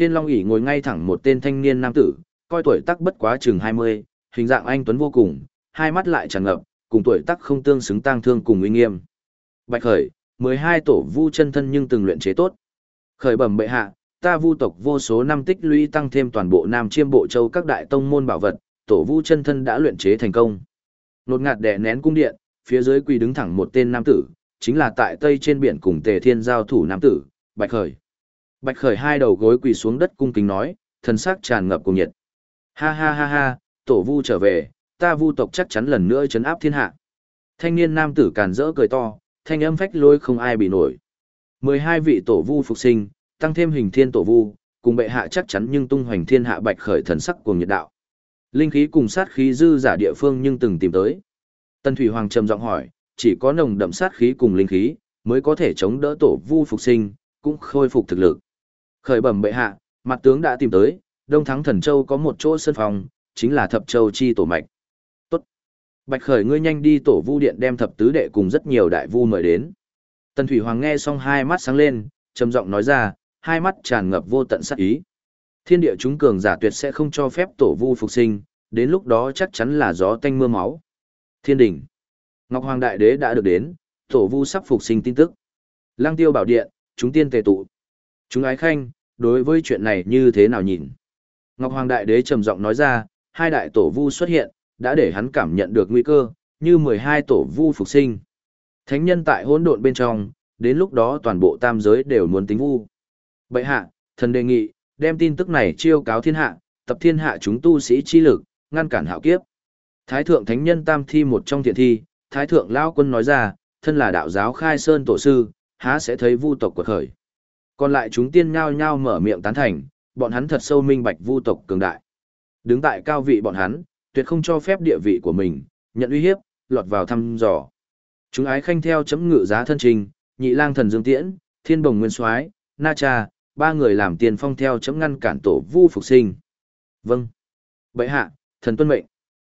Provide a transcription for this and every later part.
Trên long ỷ ngồi ngay thẳng một tên thanh niên nam tử, coi tuổi tác bất quá chừng 20, hình dạng anh tuấn vô cùng, hai mắt lại tràn ngập, cùng tuổi tác không tương xứng tang thương cùng uy nghiêm. Bạch Khởi, 12 tổ vu chân thân nhưng từng luyện chế tốt. Khởi bẩm bệ hạ, ta vu tộc vô số năm tích lũy tăng thêm toàn bộ Nam Chiêm Bộ Châu các đại tông môn bảo vật, tổ vu chân thân đã luyện chế thành công. Nột ngạt đè nén cung điện, phía dưới quỳ đứng thẳng một tên nam tử, chính là tại tây trên biển cùng Tề Thiên giao thủ nam tử, Bạch Khởi. Bạch Khởi hai đầu gối quỳ xuống đất cung kính nói, thần sắc tràn ngập cùng nhiệt. Ha ha ha ha, tổ vu trở về, ta vu tộc chắc chắn lần nữa chấn áp thiên hạ. Thanh niên nam tử càn rỡ cười to, thanh âm phách lôi không ai bị nổi. mười hai vị tổ vu phục sinh, tăng thêm hình thiên tổ vu, cùng bệ hạ chắc chắn nhưng tung hoành thiên hạ bạch khởi thần sắc cùng nhiệt đạo. Linh khí cùng sát khí dư giả địa phương nhưng từng tìm tới. Tân Thủy Hoàng trầm giọng hỏi, chỉ có nồng đậm sát khí cùng linh khí mới có thể chống đỡ tổ vu phục sinh, cũng khôi phục thực lực. Khởi bẩm bệ hạ, mặt tướng đã tìm tới, Đông Thắng Thần Châu có một chỗ sân phòng, chính là Thập Châu chi tổ mạch. Tốt. Bạch Khởi ngươi nhanh đi tổ vu điện đem thập tứ đệ cùng rất nhiều đại vu mời đến. Tần Thủy Hoàng nghe xong hai mắt sáng lên, trầm giọng nói ra, hai mắt tràn ngập vô tận sát ý. Thiên địa chúng cường giả tuyệt sẽ không cho phép tổ vu phục sinh, đến lúc đó chắc chắn là gió tanh mưa máu. Thiên đỉnh. Ngọc Hoàng Đại Đế đã được đến, tổ vu sắp phục sinh tin tức. Lăng tiêu bảo điện, chúng tiên tề tụ. Chúng ái khanh, đối với chuyện này như thế nào nhìn? Ngọc Hoàng Đại Đế trầm giọng nói ra, hai đại tổ vu xuất hiện, đã để hắn cảm nhận được nguy cơ, như 12 tổ vu phục sinh. Thánh nhân tại hỗn độn bên trong, đến lúc đó toàn bộ tam giới đều muốn tính vu. Bệ hạ, thần đề nghị, đem tin tức này chiêu cáo thiên hạ, tập thiên hạ chúng tu sĩ chi lực, ngăn cản hạo kiếp. Thái thượng thánh nhân tam thi một trong thiện thi, Thái thượng lao quân nói ra, thân là đạo giáo khai sơn tổ sư, há sẽ thấy vu tộc quật khởi. Còn lại chúng tiên nhao nhao mở miệng tán thành, bọn hắn thật sâu minh bạch vu tộc cường đại. Đứng tại cao vị bọn hắn, tuyệt không cho phép địa vị của mình, nhận uy hiếp, lọt vào thăm dò. Chúng ái khanh theo chấm ngự giá thân trình, nhị lang thần dương tiễn, thiên bồng nguyên soái, na cha, ba người làm tiền phong theo chấm ngăn cản tổ vu phục sinh. Vâng. Bệ hạ, thần tuân mệnh.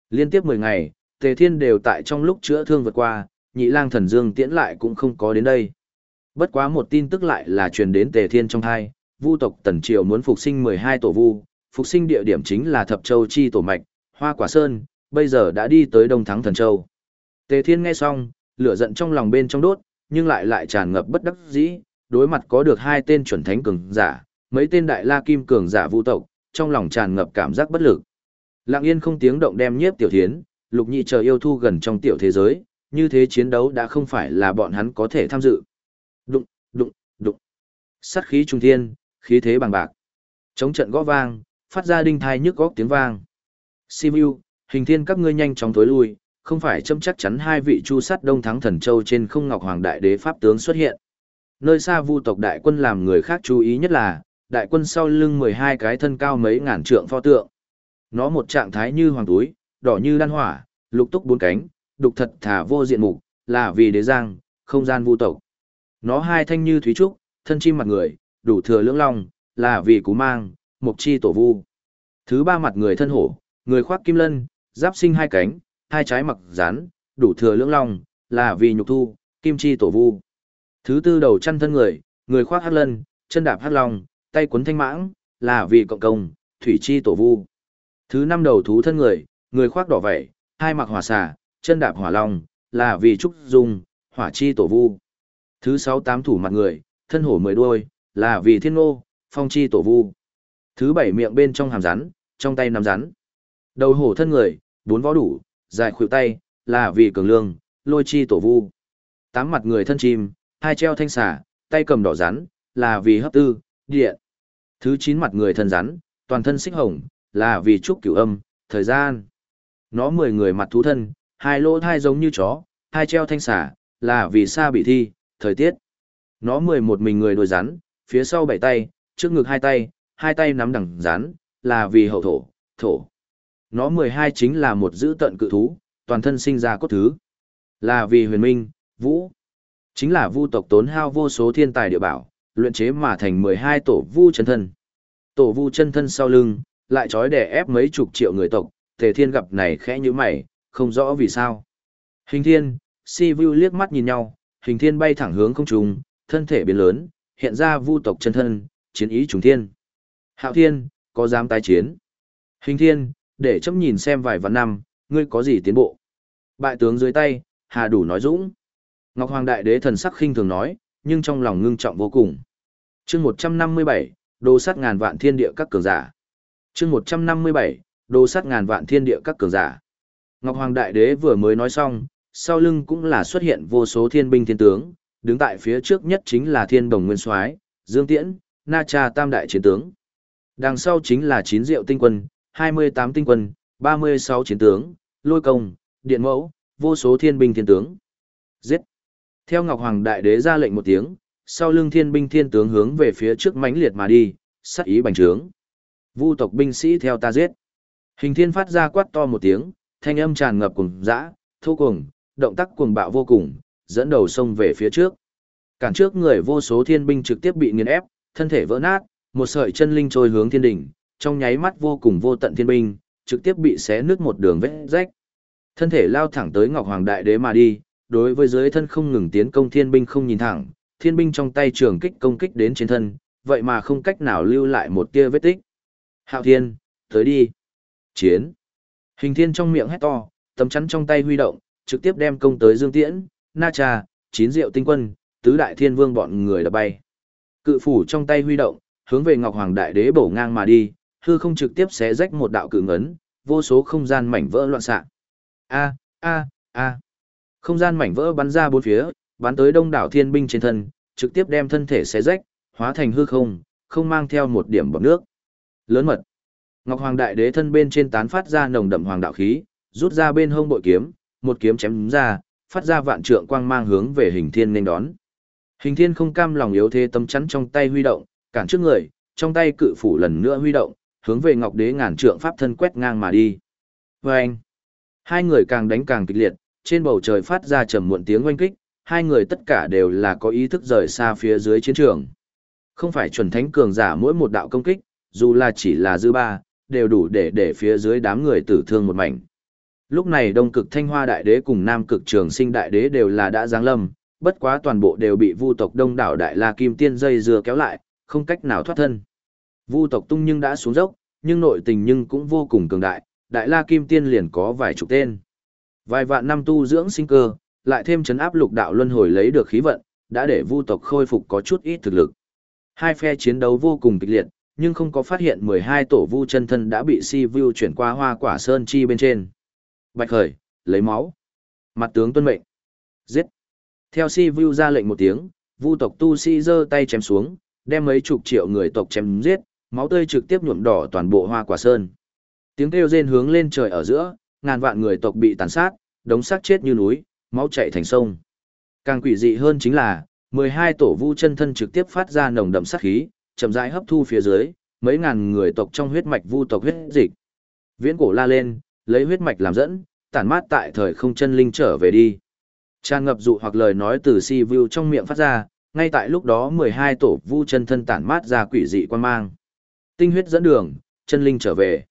Liên tiếp 10 ngày, tề thiên đều tại trong lúc chữa thương vượt qua, nhị lang thần dương tiễn lại cũng không có đến đây. Bất quá một tin tức lại là truyền đến tề thiên trong hai, vu tộc tần triều muốn phục sinh 12 tổ vu, phục sinh địa điểm chính là thập châu chi tổ mạch, hoa quả sơn, bây giờ đã đi tới đông thắng thần châu. Tề thiên nghe xong, lửa giận trong lòng bên trong đốt, nhưng lại lại tràn ngập bất đắc dĩ, đối mặt có được hai tên chuẩn thánh cường giả, mấy tên đại la kim cường giả vu tộc, trong lòng tràn ngập cảm giác bất lực. Lặng yên không tiếng động đem nhiếp tiểu thiến, lục nhị chờ yêu thu gần trong tiểu thế giới, như thế chiến đấu đã không phải là bọn hắn có thể tham dự. Đụng, đụng, đụng. Sát khí trung thiên, khí thế bằng bạc. Chống trận gõ vang, phát ra đinh thai nhức góc tiếng vang. Simu, hình thiên các ngươi nhanh chóng tối lui, không phải châm chắc chắn hai vị chu sát đông thắng thần châu trên không ngọc hoàng đại đế pháp tướng xuất hiện. Nơi xa vu tộc đại quân làm người khác chú ý nhất là, đại quân sau lưng 12 cái thân cao mấy ngàn trượng pho tượng. Nó một trạng thái như hoàng túi, đỏ như đan hỏa, lục túc bốn cánh, đục thật thả vô diện mục, là vì đế giang, không gian vu tộc. Nó hai thanh như thúy trúc, thân chim mặt người, đủ thừa lưỡng long, là vì cú mang, mục chi tổ vu. Thứ ba mặt người thân hổ, người khoác kim lân, giáp sinh hai cánh, hai trái mặc rán, đủ thừa lưỡng long, là vì nhục thu, kim chi tổ vu. Thứ tư đầu chăn thân người, người khoác hắc lân, chân đạp hắc long, tay cuốn thanh mãng, là vì cộng công, thủy chi tổ vu. Thứ năm đầu thú thân người, người khoác đỏ vẩy, hai mặc hỏa xà, chân đạp hỏa long, là vì trúc dung, hỏa chi tổ vu. Thứ sáu tám thủ mặt người, thân hổ mười đuôi, là vì thiên ngô, phong chi tổ vu. Thứ bảy miệng bên trong hàm rắn, trong tay nắm rắn. Đầu hổ thân người, bốn vó đủ, dài khuỷu tay, là vì cường lương, lôi chi tổ vu. Tám mặt người thân chim, hai treo thanh xà, tay cầm đỏ rắn, là vì hấp tư, điện. Thứ chín mặt người thân rắn, toàn thân xích hồng, là vì trúc cửu âm, thời gian. Nó mười người mặt thú thân, hai lỗ thai giống như chó, hai treo thanh xà, là vì xa bị thi, thời tiết. Nó mười một mình người đuôi rắn, phía sau bảy tay, trước ngực hai tay, hai tay nắm đằng rắn, là vì hậu thổ, thổ. Nó mười hai chính là một giữ tận cự thú, toàn thân sinh ra cốt thứ. Là vì huyền minh, vũ. Chính là vu tộc tốn hao vô số thiên tài địa bảo, luyện chế mà thành mười hai tổ vu chân thân. Tổ vu chân thân sau lưng, lại trói đè ép mấy chục triệu người tộc, tề thiên gặp này khẽ như mày, không rõ vì sao. Hình thiên, si vu liếc mắt nhìn nhau, hình thiên bay thẳng hướng không trung, thân thể biến lớn, hiện ra vu tộc chân thân, chiến ý trùng thiên. Hạo Thiên, có dám tái chiến? Hình Thiên, để chấm nhìn xem vài vạn năm, ngươi có gì tiến bộ? Bại tướng dưới tay, Hà đủ nói dũng. Ngọc Hoàng Đại Đế thần sắc khinh thường nói, nhưng trong lòng ngưng trọng vô cùng. chương 157, đồ sát ngàn vạn thiên địa các cường giả. chương 157, đồ sát ngàn vạn thiên địa các cường giả. Ngọc Hoàng Đại Đế vừa mới nói xong, sau lưng cũng là xuất hiện vô số thiên binh thiên tướng, đứng tại phía trước nhất chính là thiên đồng nguyên soái Dương Tiễn, Na Cha Tam Đại Chiến Tướng. Đằng sau chính là chín diệu tinh quân, 28 tinh quân, 36 chiến tướng, lôi công, điện mẫu, vô số thiên binh thiên tướng. Giết! Theo Ngọc Hoàng Đại Đế ra lệnh một tiếng, sau lưng thiên binh thiên tướng hướng về phía trước mãnh liệt mà đi, sát ý bành trướng. Vu tộc binh sĩ theo ta giết. Hình thiên phát ra quát to một tiếng, thanh âm tràn ngập cùng dã, thô cùng, động tác cuồng bạo vô cùng, dẫn đầu sông về phía trước. Cản trước người vô số thiên binh trực tiếp bị nghiền ép, thân thể vỡ nát, một sợi chân linh trôi hướng thiên đỉnh, trong nháy mắt vô cùng vô tận thiên binh, trực tiếp bị xé nứt một đường vết rách. Thân thể lao thẳng tới Ngọc Hoàng Đại Đế mà đi, đối với dưới thân không ngừng tiến công thiên binh không nhìn thẳng, thiên binh trong tay trường kích công kích đến trên thân, vậy mà không cách nào lưu lại một tia vết tích. Hạo Thiên, tới đi. Chiến. Hình thiên trong miệng hét to, tấm chắn trong tay huy động, trực tiếp đem công tới Dương Tiễn, Na Trà, chín diệu tinh quân, tứ đại thiên vương bọn người đã bay. Cự phủ trong tay huy động, hướng về Ngọc Hoàng Đại Đế bổ ngang mà đi, hư không trực tiếp xé rách một đạo cự ngấn, vô số không gian mảnh vỡ loạn xạ. A, a, a. Không gian mảnh vỡ bắn ra bốn phía, bắn tới đông đảo thiên binh trên thân, trực tiếp đem thân thể xé rách, hóa thành hư không, không mang theo một điểm bọt nước. Lớn mật. Ngọc Hoàng Đại Đế thân bên trên tán phát ra nồng đậm hoàng đạo khí, rút ra bên hông bội kiếm, một kiếm chém ra, phát ra vạn trượng quang mang hướng về Hình Thiên nên đón. Hình Thiên không cam lòng yếu thế tâm chắn trong tay huy động, cản trước người, trong tay cự phủ lần nữa huy động, hướng về Ngọc Đế ngàn trượng pháp thân quét ngang mà đi. Và anh, hai người càng đánh càng kịch liệt, trên bầu trời phát ra trầm muộn tiếng oanh kích, hai người tất cả đều là có ý thức rời xa phía dưới chiến trường. Không phải chuẩn thánh cường giả mỗi một đạo công kích, dù là chỉ là dư ba, đều đủ để để phía dưới đám người tử thương một mảnh. Lúc này Đông Cực Thanh Hoa Đại Đế cùng Nam Cực Trường Sinh Đại Đế đều là đã giáng lâm, bất quá toàn bộ đều bị Vu tộc Đông đảo Đại La Kim Tiên dây dưa kéo lại, không cách nào thoát thân. Vu tộc tung nhưng đã xuống dốc, nhưng nội tình nhưng cũng vô cùng cường đại, Đại La Kim Tiên liền có vài chục tên. Vài vạn năm tu dưỡng sinh cơ, lại thêm chấn áp lục đạo luân hồi lấy được khí vận, đã để Vu tộc khôi phục có chút ít thực lực. Hai phe chiến đấu vô cùng kịch liệt, nhưng không có phát hiện 12 tổ Vu chân thân đã bị Si Vu chuyển qua Hoa Quả Sơn chi bên trên. Bạch Khởi, lấy máu. Mặt tướng tuân mệnh. Giết. Theo Si Vu ra lệnh một tiếng, Vu tộc tu sĩ giơ tay chém xuống, đem mấy chục triệu người tộc chém giết, máu tươi trực tiếp nhuộm đỏ toàn bộ Hoa Quả Sơn. Tiếng kêu rên hướng lên trời ở giữa, ngàn vạn người tộc bị tàn sát, đống xác chết như núi, máu chảy thành sông. Càng quỷ dị hơn chính là, 12 tổ vu chân thân trực tiếp phát ra nồng đậm sát khí, chậm rãi hấp thu phía dưới, mấy ngàn người tộc trong huyết mạch vu tộc huyết dịch. Viễn cổ la lên, lấy huyết mạch làm dẫn, tản mát tại thời không chân linh trở về đi. Tràn ngập dụ hoặc lời nói từ si vu trong miệng phát ra, ngay tại lúc đó 12 tổ vu chân thân tản mát ra quỷ dị quan mang. Tinh huyết dẫn đường, chân linh trở về.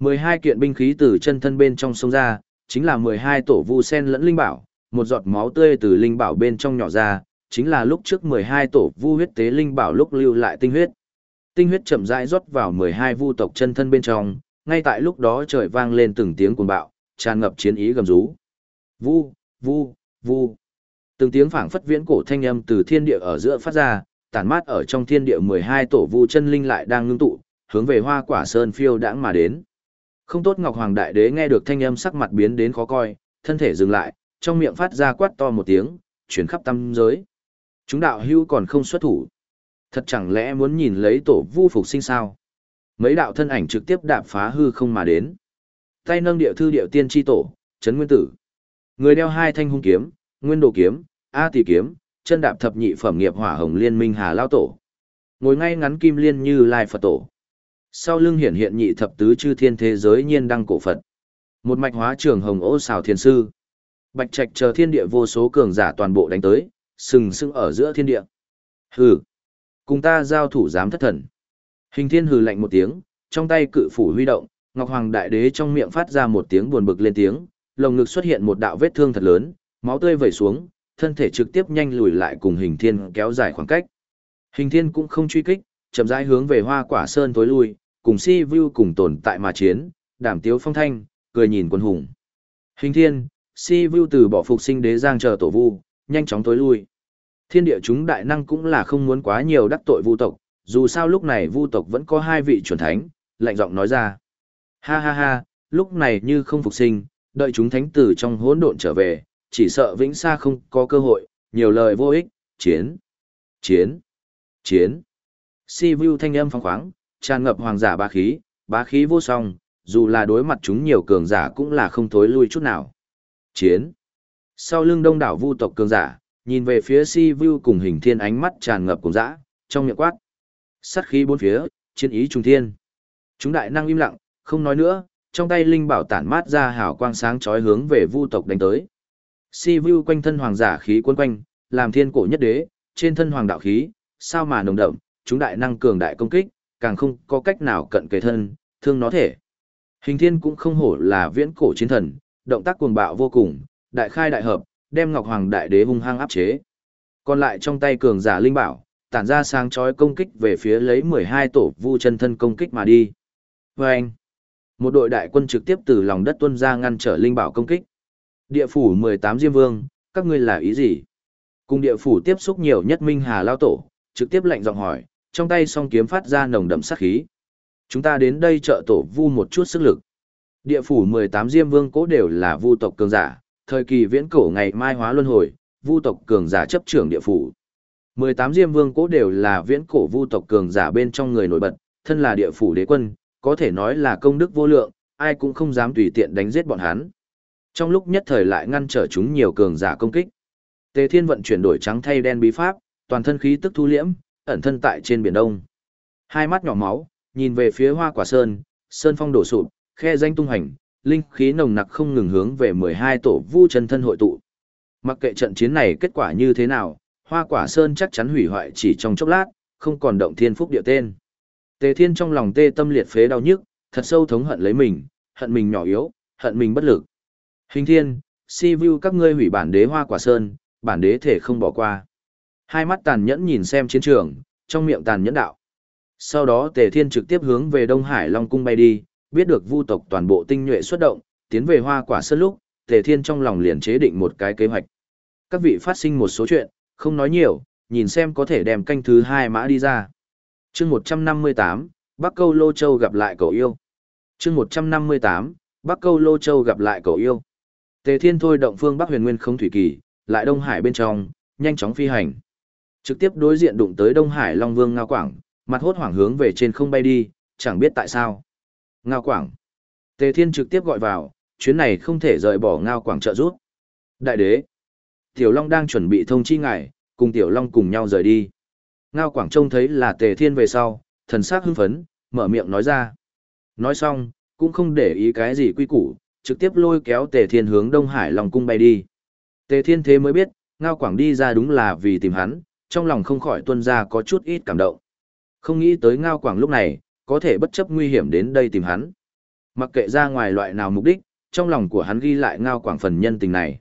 12 kiện binh khí từ chân thân bên trong sông ra, chính là 12 tổ vu sen lẫn linh bảo, một giọt máu tươi từ linh bảo bên trong nhỏ ra, chính là lúc trước 12 tổ vu huyết tế linh bảo lúc lưu lại tinh huyết. Tinh huyết chậm rãi rót vào 12 vu tộc chân thân bên trong, ngay tại lúc đó trời vang lên từng tiếng cuồng bạo, tràn ngập chiến ý gầm rú. Vu, vu, vu. Từng tiếng phảng phất viễn cổ thanh âm từ thiên địa ở giữa phát ra, tản mát ở trong thiên địa 12 tổ vu chân linh lại đang ngưng tụ, hướng về Hoa Quả Sơn phiêu đãng mà đến. Không tốt Ngọc Hoàng Đại Đế nghe được thanh âm sắc mặt biến đến khó coi, thân thể dừng lại, trong miệng phát ra quát to một tiếng, chuyển khắp tâm giới. Chúng đạo hưu còn không xuất thủ. Thật chẳng lẽ muốn nhìn lấy tổ vu phục sinh sao? Mấy đạo thân ảnh trực tiếp đạp phá hư không mà đến. Tay nâng địa thư điệu tiên tri tổ, chấn nguyên tử. Người đeo hai thanh hung kiếm, nguyên đồ kiếm, a tỷ kiếm, chân đạp thập nhị phẩm nghiệp hỏa hồng liên minh hà lao tổ. Ngồi ngay ngắn kim liên như lai Phật tổ. Sau lưng hiển hiện nhị thập tứ chư thiên thế giới nhiên đăng cổ Phật. Một mạch hóa trường hồng ô xào thiền sư. Bạch trạch chờ thiên địa vô số cường giả toàn bộ đánh tới, sừng sững ở giữa thiên địa. Hừ, cùng ta giao thủ dám thất thần. Hình thiên hừ lạnh một tiếng, trong tay cự phủ huy động, Ngọc Hoàng Đại Đế trong miệng phát ra một tiếng buồn bực lên tiếng, lồng ngực xuất hiện một đạo vết thương thật lớn, máu tươi vẩy xuống, thân thể trực tiếp nhanh lùi lại cùng hình thiên kéo dài khoảng cách. Hình thiên cũng không truy kích, chậm rãi hướng về hoa quả sơn tối lui, cùng si vu cùng tồn tại mà chiến, đảm tiếu phong thanh, cười nhìn quân hùng. Hình thiên, si vu từ bỏ phục sinh đế giang chờ tổ vu, nhanh chóng tối lui. Thiên địa chúng đại năng cũng là không muốn quá nhiều đắc tội vu tộc, dù sao lúc này vu tộc vẫn có hai vị chuẩn thánh, lạnh giọng nói ra. Ha ha ha, lúc này như không phục sinh, đợi chúng thánh tử trong hỗn độn trở về, chỉ sợ vĩnh xa không có cơ hội, nhiều lời vô ích, chiến, chiến, chiến. Si vu thanh âm phong khoáng, tràn ngập hoàng giả bá khí, bá khí vô song, dù là đối mặt chúng nhiều cường giả cũng là không thối lui chút nào. Chiến. Sau lưng đông đảo vu tộc cường giả, nhìn về phía Si Vu cùng hình thiên ánh mắt tràn ngập cùng dã, trong miệng quát. Sát khí bốn phía, chiến ý trung thiên. Chúng đại năng im lặng, không nói nữa, trong tay linh bảo tản mát ra hào quang sáng chói hướng về vu tộc đánh tới. Si Vu quanh thân hoàng giả khí quân quanh, làm thiên cổ nhất đế, trên thân hoàng đạo khí, sao mà nồng đậm, chúng đại năng cường đại công kích, càng không có cách nào cận kề thân, thương nó thể. Hình thiên cũng không hổ là viễn cổ chiến thần, động tác cuồng bạo vô cùng, đại khai đại hợp, đem Ngọc Hoàng Đại Đế hung hăng áp chế. Còn lại trong tay cường giả linh bảo, tản ra sáng chói công kích về phía lấy 12 tổ vu chân thân công kích mà đi. Và anh, một đội đại quân trực tiếp từ lòng đất tuân ra ngăn trở linh bảo công kích. Địa phủ 18 Diêm Vương, các ngươi là ý gì? Cùng địa phủ tiếp xúc nhiều nhất Minh Hà Lao Tổ, trực tiếp lệnh giọng hỏi, trong tay song kiếm phát ra nồng đậm sát khí. Chúng ta đến đây trợ tổ vu một chút sức lực. Địa phủ 18 Diêm Vương cố đều là vu tộc cường giả, thời kỳ viễn cổ ngày mai hóa luân hồi, vu tộc cường giả chấp trưởng địa phủ. 18 Diêm Vương cố đều là viễn cổ vu tộc cường giả bên trong người nổi bật, thân là địa phủ đế quân, có thể nói là công đức vô lượng, ai cũng không dám tùy tiện đánh giết bọn hắn. Trong lúc nhất thời lại ngăn trở chúng nhiều cường giả công kích. Tề Thiên vận chuyển đổi trắng thay đen bí pháp, toàn thân khí tức thu liễm, ẩn thân tại trên biển đông. Hai mắt nhỏ máu, nhìn về phía Hoa Quả Sơn, sơn phong đổ sụp, khe danh tung hành, linh khí nồng nặc không ngừng hướng về 12 tổ vu chân thân hội tụ. Mặc kệ trận chiến này kết quả như thế nào, Hoa Quả Sơn chắc chắn hủy hoại chỉ trong chốc lát, không còn động thiên phúc địa tên. Tề Thiên trong lòng tê tâm liệt phế đau nhức, thật sâu thống hận lấy mình, hận mình nhỏ yếu, hận mình bất lực. Hình Thiên, si vu các ngươi hủy bản đế Hoa Quả Sơn, bản đế thể không bỏ qua. Hai mắt tàn nhẫn nhìn xem chiến trường, trong miệng tàn nhẫn đạo. Sau đó Tề Thiên trực tiếp hướng về Đông Hải Long Cung bay đi, biết được vu tộc toàn bộ tinh nhuệ xuất động, tiến về hoa quả sơn lúc, Tề Thiên trong lòng liền chế định một cái kế hoạch. Các vị phát sinh một số chuyện, không nói nhiều, nhìn xem có thể đem canh thứ hai mã đi ra. chương 158, Bắc Câu Lô Châu gặp lại cậu yêu. chương 158, Bắc Câu Lô Châu gặp lại cậu yêu. Tề Thiên thôi động phương Bắc huyền nguyên không thủy kỳ, lại Đông Hải bên trong, nhanh chóng phi hành. Trực tiếp đối diện đụng tới Đông Hải Long Vương Ngao Quảng, mặt hốt hoảng hướng về trên không bay đi, chẳng biết tại sao. Ngao Quảng. Tề Thiên trực tiếp gọi vào, chuyến này không thể rời bỏ Ngao Quảng trợ giúp. Đại đế. Tiểu Long đang chuẩn bị thông chi ngài, cùng Tiểu Long cùng nhau rời đi. Ngao Quảng trông thấy là Tề Thiên về sau, thần sắc hưng phấn, mở miệng nói ra. Nói xong, cũng không để ý cái gì quy củ, trực tiếp lôi kéo Tề Thiên hướng Đông Hải Long cung bay đi. Tề Thiên thế mới biết, Ngao Quảng đi ra đúng là vì tìm hắn, trong lòng không khỏi tuân ra có chút ít cảm động. Không nghĩ tới Ngao Quảng lúc này, có thể bất chấp nguy hiểm đến đây tìm hắn. Mặc kệ ra ngoài loại nào mục đích, trong lòng của hắn ghi lại Ngao Quảng phần nhân tình này.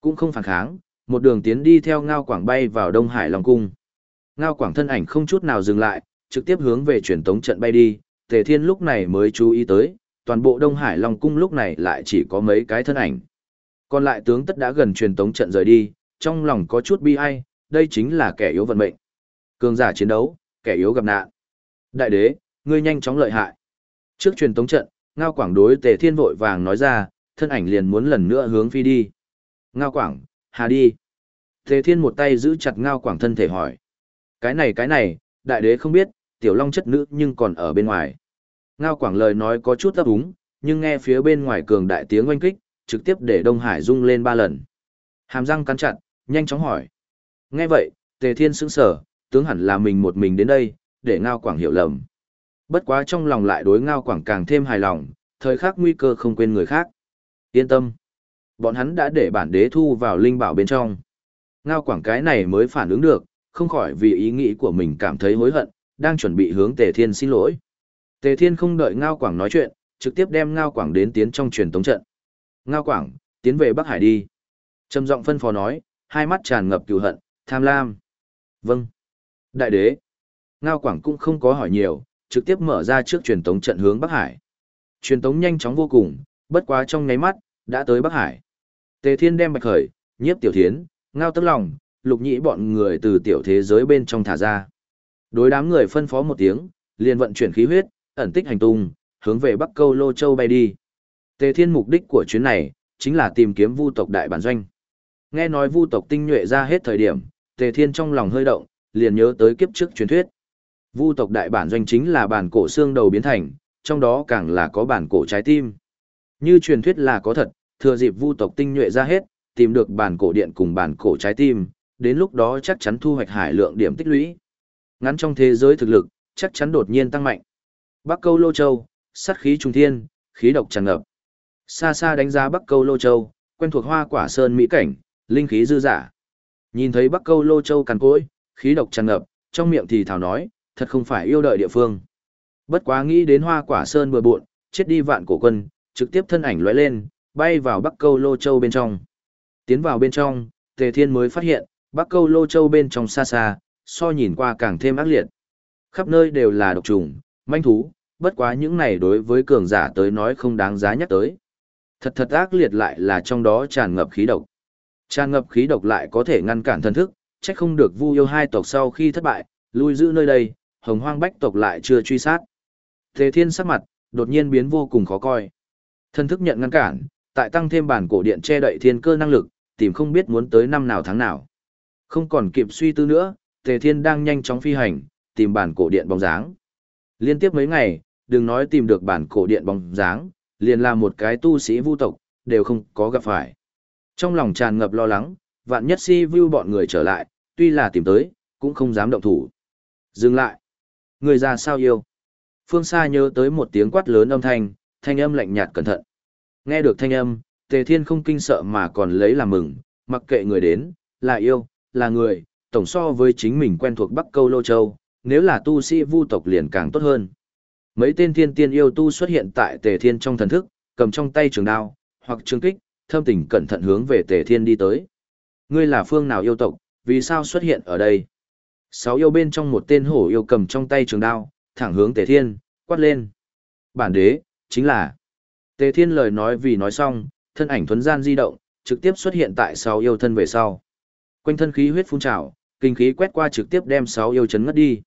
Cũng không phản kháng, một đường tiến đi theo Ngao Quảng bay vào Đông Hải Long Cung. Ngao Quảng thân ảnh không chút nào dừng lại, trực tiếp hướng về truyền tống trận bay đi, Tề Thiên lúc này mới chú ý tới, toàn bộ Đông Hải Long Cung lúc này lại chỉ có mấy cái thân ảnh. Còn lại tướng tất đã gần truyền tống trận rời đi, trong lòng có chút bi ai, đây chính là kẻ yếu vận mệnh. Cường giả chiến đấu, kẻ yếu gặp nạn. Đại đế, ngươi nhanh chóng lợi hại. Trước truyền tống trận, Ngao Quảng đối Tề Thiên vội vàng nói ra, thân ảnh liền muốn lần nữa hướng phi đi. Ngao Quảng, hà đi. Tề Thiên một tay giữ chặt Ngao Quảng thân thể hỏi. Cái này cái này, đại đế không biết, tiểu long chất nữ nhưng còn ở bên ngoài. Ngao Quảng lời nói có chút ấp úng, nhưng nghe phía bên ngoài cường đại tiếng oanh kích, trực tiếp để Đông Hải rung lên ba lần. Hàm răng cắn chặt, nhanh chóng hỏi. Nghe vậy, Tề Thiên sững sở, tướng hẳn là mình một mình đến đây, để Ngao Quảng hiểu lầm. Bất quá trong lòng lại đối Ngao Quảng càng thêm hài lòng, thời khắc nguy cơ không quên người khác. Yên tâm. Bọn hắn đã để bản đế thu vào linh bảo bên trong. Ngao Quảng cái này mới phản ứng được, không khỏi vì ý nghĩ của mình cảm thấy hối hận, đang chuẩn bị hướng Tề Thiên xin lỗi. Tề Thiên không đợi Ngao Quảng nói chuyện, trực tiếp đem Ngao Quảng đến tiến trong truyền tống trận. Ngao Quảng, tiến về Bắc Hải đi. Trầm giọng phân phó nói, hai mắt tràn ngập cừu hận, tham lam. Vâng. Đại đế. Ngao Quảng cũng không có hỏi nhiều, trực tiếp mở ra trước truyền tống trận hướng Bắc Hải. Truyền tống nhanh chóng vô cùng, bất quá trong nháy mắt, đã tới Bắc Hải. Tề Thiên đem Bạch Khởi, Nhiếp Tiểu Thiến, Ngao Tức Lòng, Lục Nhĩ bọn người từ tiểu thế giới bên trong thả ra. Đối đám người phân phó một tiếng, liền vận chuyển khí huyết, ẩn tích hành tung, hướng về Bắc Câu Lô Châu bay đi. Tề Thiên mục đích của chuyến này chính là tìm kiếm Vu tộc đại bản doanh. Nghe nói Vu tộc tinh nhuệ ra hết thời điểm, Tề Thiên trong lòng hơi động, liền nhớ tới kiếp trước truyền thuyết. Vu tộc đại bản doanh chính là bản cổ xương đầu biến thành, trong đó càng là có bản cổ trái tim. Như truyền thuyết là có thật, thừa dịp Vu tộc tinh nhuệ ra hết, tìm được bản cổ điện cùng bản cổ trái tim, đến lúc đó chắc chắn thu hoạch hải lượng điểm tích lũy. Ngắn trong thế giới thực lực, chắc chắn đột nhiên tăng mạnh. Bắc Câu Lô Châu, sát khí trung thiên, khí độc tràn ngập. Xa xa đánh giá Bắc Câu Lô Châu, quen thuộc hoa quả sơn mỹ cảnh, linh khí dư giả. Nhìn thấy Bắc Câu Lô Châu cằn cỗi, khí độc tràn ngập, trong miệng thì thảo nói, thật không phải yêu đợi địa phương. Bất quá nghĩ đến hoa quả sơn bừa bộn, chết đi vạn cổ quân, trực tiếp thân ảnh lóe lên, bay vào Bắc Câu Lô Châu bên trong. Tiến vào bên trong, Tề Thiên mới phát hiện, Bắc Câu Lô Châu bên trong xa xa, so nhìn qua càng thêm ác liệt. Khắp nơi đều là độc trùng, manh thú, bất quá những này đối với cường giả tới nói không đáng giá nhắc tới. Thật thật ác liệt lại là trong đó tràn ngập khí độc. Tràn ngập khí độc lại có thể ngăn cản thân thức, chắc không được Vu yêu hai tộc sau khi thất bại, lui giữ nơi đây, Hồng Hoang Bách tộc lại chưa truy sát. Tề Thiên sắc mặt đột nhiên biến vô cùng khó coi. Thân thức nhận ngăn cản, tại tăng thêm bản cổ điện che đậy thiên cơ năng lực, tìm không biết muốn tới năm nào tháng nào. Không còn kịp suy tư nữa, Tề Thiên đang nhanh chóng phi hành, tìm bản cổ điện bóng dáng. Liên tiếp mấy ngày, đừng nói tìm được bản cổ điện bóng dáng, liền là một cái tu sĩ vu tộc, đều không có gặp phải. Trong lòng tràn ngập lo lắng, vạn nhất si view bọn người trở lại, tuy là tìm tới, cũng không dám động thủ. Dừng lại. Người ra sao yêu? Phương xa nhớ tới một tiếng quát lớn âm thanh, thanh âm lạnh nhạt cẩn thận. Nghe được thanh âm, Tề Thiên không kinh sợ mà còn lấy làm mừng, mặc kệ người đến, là yêu, là người, tổng so với chính mình quen thuộc Bắc Câu Lô Châu, nếu là tu sĩ vu tộc liền càng tốt hơn. Mấy tên thiên tiên yêu tu xuất hiện tại Tề Thiên trong thần thức, cầm trong tay trường đao, hoặc trường kích, thâm tình cẩn thận hướng về Tề Thiên đi tới. Ngươi là phương nào yêu tộc, vì sao xuất hiện ở đây? Sáu yêu bên trong một tên hổ yêu cầm trong tay trường đao, thẳng hướng Tề Thiên, quát lên. Bản đế, chính là. Tề Thiên lời nói vì nói xong, thân ảnh thuấn gian di động, trực tiếp xuất hiện tại sáu yêu thân về sau. Quanh thân khí huyết phun trào, kinh khí quét qua trực tiếp đem sáu yêu chấn ngất đi.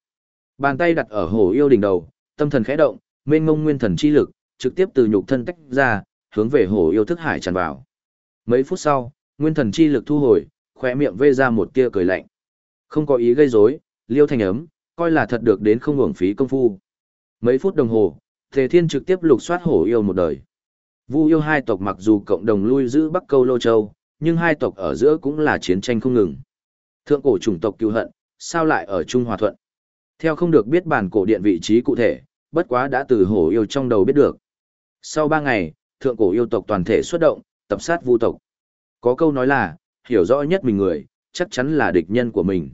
Bàn tay đặt ở hổ yêu đỉnh đầu, tâm thần khẽ động, mênh mông nguyên thần chi lực, trực tiếp từ nhục thân tách ra, hướng về hổ yêu thức hải tràn vào. Mấy phút sau, nguyên thần chi lực thu hồi, khỏe miệng vê ra một tia cười lạnh. Không có ý gây rối, liêu thành ấm, coi là thật được đến không hưởng phí công phu. Mấy phút đồng hồ, Tề Thiên trực tiếp lục soát hổ yêu một đời. Vu yêu hai tộc mặc dù cộng đồng lui giữ Bắc Câu Lô Châu, nhưng hai tộc ở giữa cũng là chiến tranh không ngừng. Thượng cổ chủng tộc cứu hận, sao lại ở Trung Hòa Thuận? Theo không được biết bản cổ điện vị trí cụ thể, bất quá đã từ hổ yêu trong đầu biết được. Sau ba ngày, thượng cổ yêu tộc toàn thể xuất động, tập sát vu tộc. Có câu nói là, hiểu rõ nhất mình người, chắc chắn là địch nhân của mình.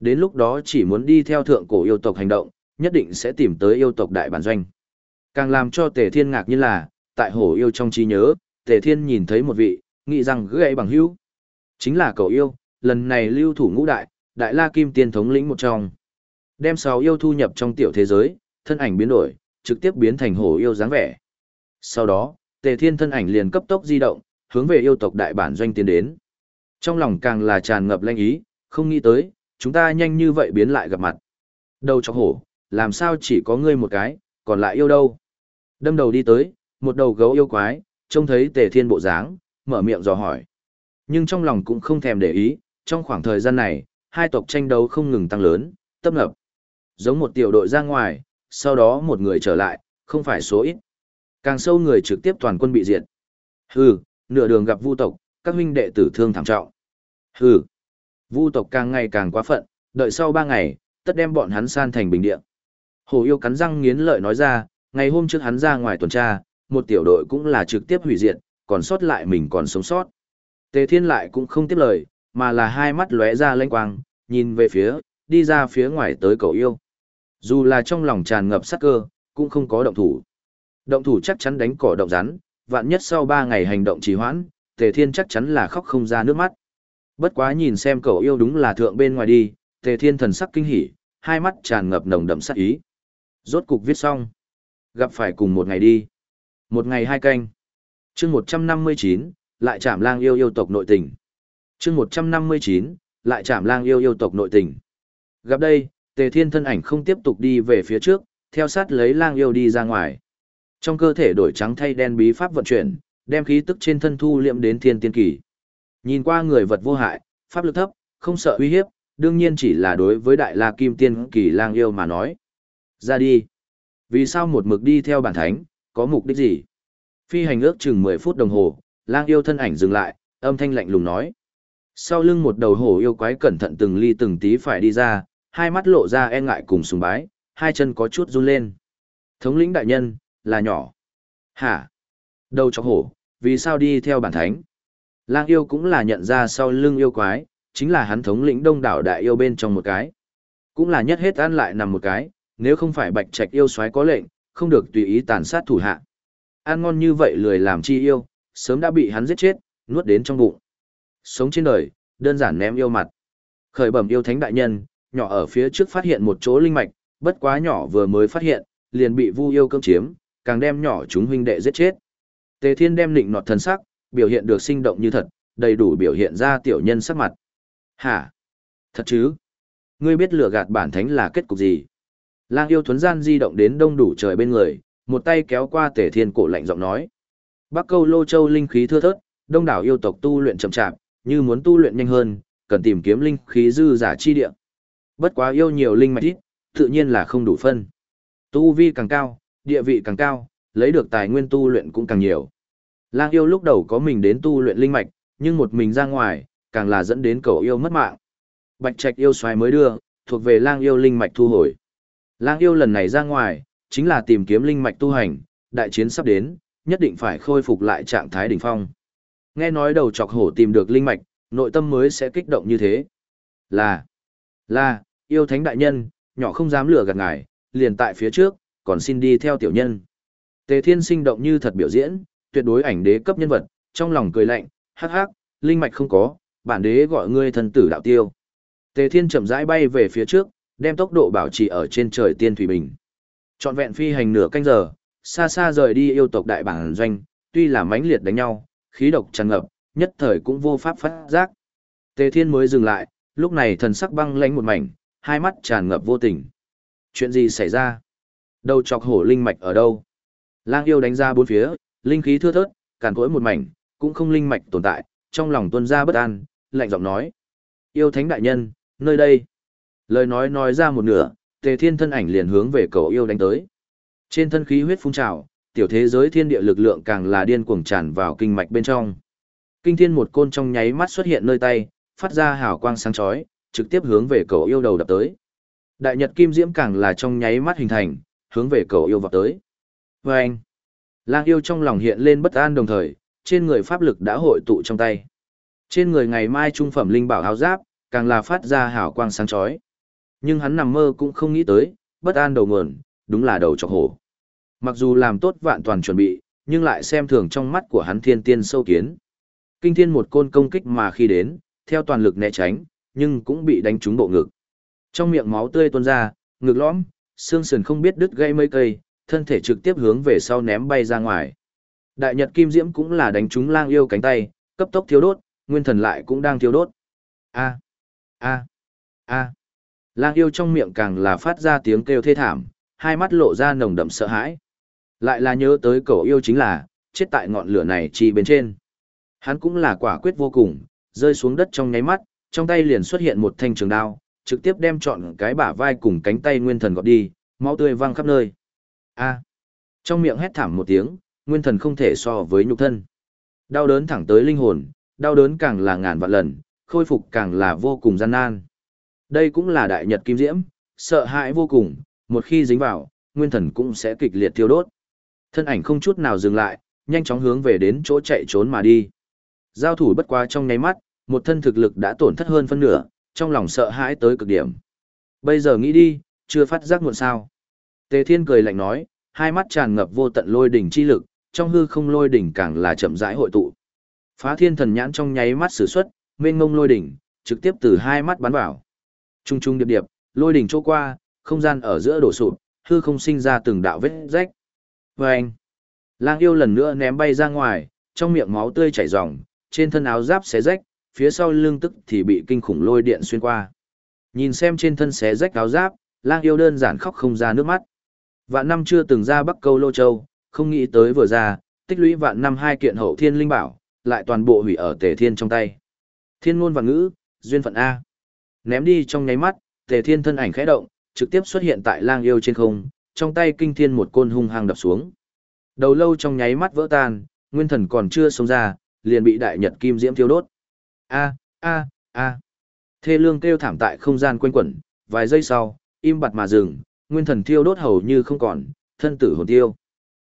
Đến lúc đó chỉ muốn đi theo thượng cổ yêu tộc hành động, nhất định sẽ tìm tới yêu tộc đại bản doanh. Càng làm cho Tề Thiên ngạc như là, tại hổ yêu trong trí nhớ, Tề Thiên nhìn thấy một vị, nghĩ rằng gãy bằng hữu. Chính là cậu yêu, lần này lưu thủ ngũ đại, đại la kim tiên thống lĩnh một trong. Đem sáu yêu thu nhập trong tiểu thế giới, thân ảnh biến đổi, trực tiếp biến thành hổ yêu dáng vẻ. Sau đó, Tề Thiên thân ảnh liền cấp tốc di động, hướng về yêu tộc đại bản doanh tiến đến. Trong lòng càng là tràn ngập lanh ý, không nghĩ tới, chúng ta nhanh như vậy biến lại gặp mặt. Đầu chọc hổ, làm sao chỉ có ngươi một cái, còn lại yêu đâu. Đâm đầu đi tới, một đầu gấu yêu quái, trông thấy Tề Thiên bộ dáng, mở miệng dò hỏi. Nhưng trong lòng cũng không thèm để ý, trong khoảng thời gian này, hai tộc tranh đấu không ngừng tăng lớn, tâm lập Giống một tiểu đội ra ngoài, sau đó một người trở lại, không phải số ít. Càng sâu người trực tiếp toàn quân bị diệt. Hừ, nửa đường gặp vu tộc, các huynh đệ tử thương thảm trọng. Hừ, vu tộc càng ngày càng quá phận, đợi sau ba ngày, tất đem bọn hắn san thành bình địa. Hồ yêu cắn răng nghiến lợi nói ra, ngày hôm trước hắn ra ngoài tuần tra, một tiểu đội cũng là trực tiếp hủy diệt, còn sót lại mình còn sống sót. Tề Thiên lại cũng không tiếp lời, mà là hai mắt lóe ra lanh quang, nhìn về phía, đi ra phía ngoài tới cầu yêu. Dù là trong lòng tràn ngập sắc cơ, cũng không có động thủ. Động thủ chắc chắn đánh cỏ động rắn, vạn nhất sau ba ngày hành động trì hoãn, Tề Thiên chắc chắn là khóc không ra nước mắt. Bất quá nhìn xem cậu yêu đúng là thượng bên ngoài đi, Tề Thiên thần sắc kinh hỉ, hai mắt tràn ngập nồng đậm sát ý. Rốt cục viết xong. Gặp phải cùng một ngày đi. Một ngày hai canh. chương 159, lại chạm lang yêu yêu tộc nội tình. chương 159, lại chạm lang yêu yêu tộc nội tình. Gặp đây, tề thiên thân ảnh không tiếp tục đi về phía trước, theo sát lấy lang yêu đi ra ngoài. Trong cơ thể đổi trắng thay đen bí pháp vận chuyển, đem khí tức trên thân thu liệm đến thiên tiên kỳ. Nhìn qua người vật vô hại, pháp lực thấp, không sợ uy hiếp, đương nhiên chỉ là đối với đại la kim tiên kỳ lang yêu mà nói. Ra đi. Vì sao một mực đi theo bản thánh, có mục đích gì? Phi hành ước chừng 10 phút đồng hồ, lang yêu thân ảnh dừng lại, âm thanh lạnh lùng nói. Sau lưng một đầu hổ yêu quái cẩn thận từng ly từng tí phải đi ra, hai mắt lộ ra e ngại cùng sùng bái, hai chân có chút run lên. Thống lĩnh đại nhân, là nhỏ. Hả? Đầu chó hổ, vì sao đi theo bản thánh? Lang yêu cũng là nhận ra sau lưng yêu quái, chính là hắn thống lĩnh đông đảo đại yêu bên trong một cái. Cũng là nhất hết ăn lại nằm một cái, nếu không phải bạch trạch yêu soái có lệnh, không được tùy ý tàn sát thủ hạ. Ăn ngon như vậy lười làm chi yêu, sớm đã bị hắn giết chết, nuốt đến trong bụng. Sống trên đời, đơn giản ném yêu mặt. Khởi bẩm yêu thánh đại nhân, nhỏ ở phía trước phát hiện một chỗ linh mạch, bất quá nhỏ vừa mới phát hiện, liền bị Vu yêu cưỡng chiếm, càng đem nhỏ chúng huynh đệ giết chết. Tề Thiên đem định nọt thần sắc, biểu hiện được sinh động như thật, đầy đủ biểu hiện ra tiểu nhân sắc mặt. Hả? Thật chứ? Ngươi biết lừa gạt bản thánh là kết cục gì? Lang yêu thuấn gian di động đến đông đủ trời bên người, một tay kéo qua tể Thiên cổ lạnh giọng nói. Bắc Câu Lô Châu linh khí thưa thớt, đông đảo yêu tộc tu luyện chậm chạp, như muốn tu luyện nhanh hơn, cần tìm kiếm linh khí dư giả chi địa. Bất quá yêu nhiều linh mạch ít, tự nhiên là không đủ phân. Tu vi càng cao, địa vị càng cao, lấy được tài nguyên tu luyện cũng càng nhiều. Lang yêu lúc đầu có mình đến tu luyện linh mạch, nhưng một mình ra ngoài, càng là dẫn đến cầu yêu mất mạng. Bạch Trạch yêu xoài mới đưa, thuộc về lang yêu linh mạch thu hồi. Lang yêu lần này ra ngoài, chính là tìm kiếm linh mạch tu hành, đại chiến sắp đến, nhất định phải khôi phục lại trạng thái đỉnh phong. Nghe nói đầu chọc hổ tìm được linh mạch, nội tâm mới sẽ kích động như thế. Là, là, yêu thánh đại nhân, nhỏ không dám lừa gạt ngài, liền tại phía trước, còn xin đi theo tiểu nhân. Tề thiên sinh động như thật biểu diễn, tuyệt đối ảnh đế cấp nhân vật, trong lòng cười lạnh, hắc hắc, linh mạch không có, bản đế gọi ngươi thần tử đạo tiêu. Tề thiên chậm rãi bay về phía trước, đem tốc độ bảo trì ở trên trời tiên thủy bình. Trọn vẹn phi hành nửa canh giờ, xa xa rời đi yêu tộc đại bản doanh, tuy là mãnh liệt đánh nhau, khí độc tràn ngập, nhất thời cũng vô pháp phát giác. Tề Thiên mới dừng lại, lúc này thần sắc băng lãnh một mảnh, hai mắt tràn ngập vô tình. Chuyện gì xảy ra? Đầu chọc hổ linh mạch ở đâu? Lang yêu đánh ra bốn phía, linh khí thưa thớt, càn cỗi một mảnh, cũng không linh mạch tồn tại, trong lòng tuân ra bất an, lạnh giọng nói. Yêu thánh đại nhân, nơi đây. Lời nói nói ra một nửa, tề thiên thân ảnh liền hướng về cầu yêu đánh tới. Trên thân khí huyết phun trào, tiểu thế giới thiên địa lực lượng càng là điên cuồng tràn vào kinh mạch bên trong. Kinh thiên một côn trong nháy mắt xuất hiện nơi tay, phát ra hào quang sáng chói, trực tiếp hướng về cầu yêu đầu đập tới. Đại nhật kim diễm càng là trong nháy mắt hình thành, hướng về cầu yêu vọt tới. Và anh, lang yêu trong lòng hiện lên bất an đồng thời, trên người pháp lực đã hội tụ trong tay. Trên người ngày mai trung phẩm linh bảo áo giáp, càng là phát ra hào quang sáng chói. Nhưng hắn nằm mơ cũng không nghĩ tới, bất an đầu nguồn, đúng là đầu chọc hổ. Mặc dù làm tốt vạn toàn chuẩn bị, nhưng lại xem thường trong mắt của hắn thiên tiên sâu kiến. Kinh thiên một côn công kích mà khi đến, theo toàn lực né tránh, nhưng cũng bị đánh trúng bộ ngực. Trong miệng máu tươi tuôn ra, ngực lõm, xương sườn không biết đứt gây mấy cây, thân thể trực tiếp hướng về sau ném bay ra ngoài. Đại Nhật Kim Diễm cũng là đánh trúng lang yêu cánh tay, cấp tốc thiếu đốt, nguyên thần lại cũng đang thiếu đốt. A, a, a. Lang yêu trong miệng càng là phát ra tiếng kêu thê thảm, hai mắt lộ ra nồng đậm sợ hãi. Lại là nhớ tới cậu yêu chính là, chết tại ngọn lửa này chỉ bên trên. Hắn cũng là quả quyết vô cùng, rơi xuống đất trong nháy mắt, trong tay liền xuất hiện một thanh trường đao, trực tiếp đem trọn cái bả vai cùng cánh tay nguyên thần gọt đi, máu tươi văng khắp nơi. A. Trong miệng hét thảm một tiếng, nguyên thần không thể so với nhục thân. Đau đớn thẳng tới linh hồn, đau đớn càng là ngàn vạn lần, khôi phục càng là vô cùng gian nan. Đây cũng là đại nhật kim diễm, sợ hãi vô cùng, một khi dính vào, nguyên thần cũng sẽ kịch liệt thiêu đốt. Thân ảnh không chút nào dừng lại, nhanh chóng hướng về đến chỗ chạy trốn mà đi. Giao thủ bất quá trong nháy mắt, một thân thực lực đã tổn thất hơn phân nửa, trong lòng sợ hãi tới cực điểm. Bây giờ nghĩ đi, chưa phát giác muộn sao. Tề Thiên cười lạnh nói, hai mắt tràn ngập vô tận lôi đỉnh chi lực, trong hư không lôi đỉnh càng là chậm rãi hội tụ. Phá thiên thần nhãn trong nháy mắt sử xuất, mênh ngông lôi đỉnh, trực tiếp từ hai mắt bắn vào. Trung trung điệp điệp, lôi đỉnh chỗ qua, không gian ở giữa đổ sụp, hư không sinh ra từng đạo vết rách. Và anh, lang yêu lần nữa ném bay ra ngoài, trong miệng máu tươi chảy ròng, trên thân áo giáp xé rách, phía sau lưng tức thì bị kinh khủng lôi điện xuyên qua. Nhìn xem trên thân xé rách áo giáp, lang yêu đơn giản khóc không ra nước mắt. Vạn năm chưa từng ra Bắc Câu Lô Châu, không nghĩ tới vừa ra, tích lũy vạn năm hai kiện hậu thiên linh bảo, lại toàn bộ hủy ở tề thiên trong tay. Thiên ngôn và ngữ, duyên phận A. Ném đi trong nháy mắt, tề thiên thân ảnh khẽ động, trực tiếp xuất hiện tại lang yêu trên không, trong tay kinh thiên một côn hung hăng đập xuống. Đầu lâu trong nháy mắt vỡ tan, nguyên thần còn chưa sống ra, liền bị đại nhật kim diễm thiêu đốt. A, a, a. Thê lương kêu thảm tại không gian quanh quẩn, vài giây sau, im bặt mà dừng, nguyên thần thiêu đốt hầu như không còn, thân tử hồn tiêu.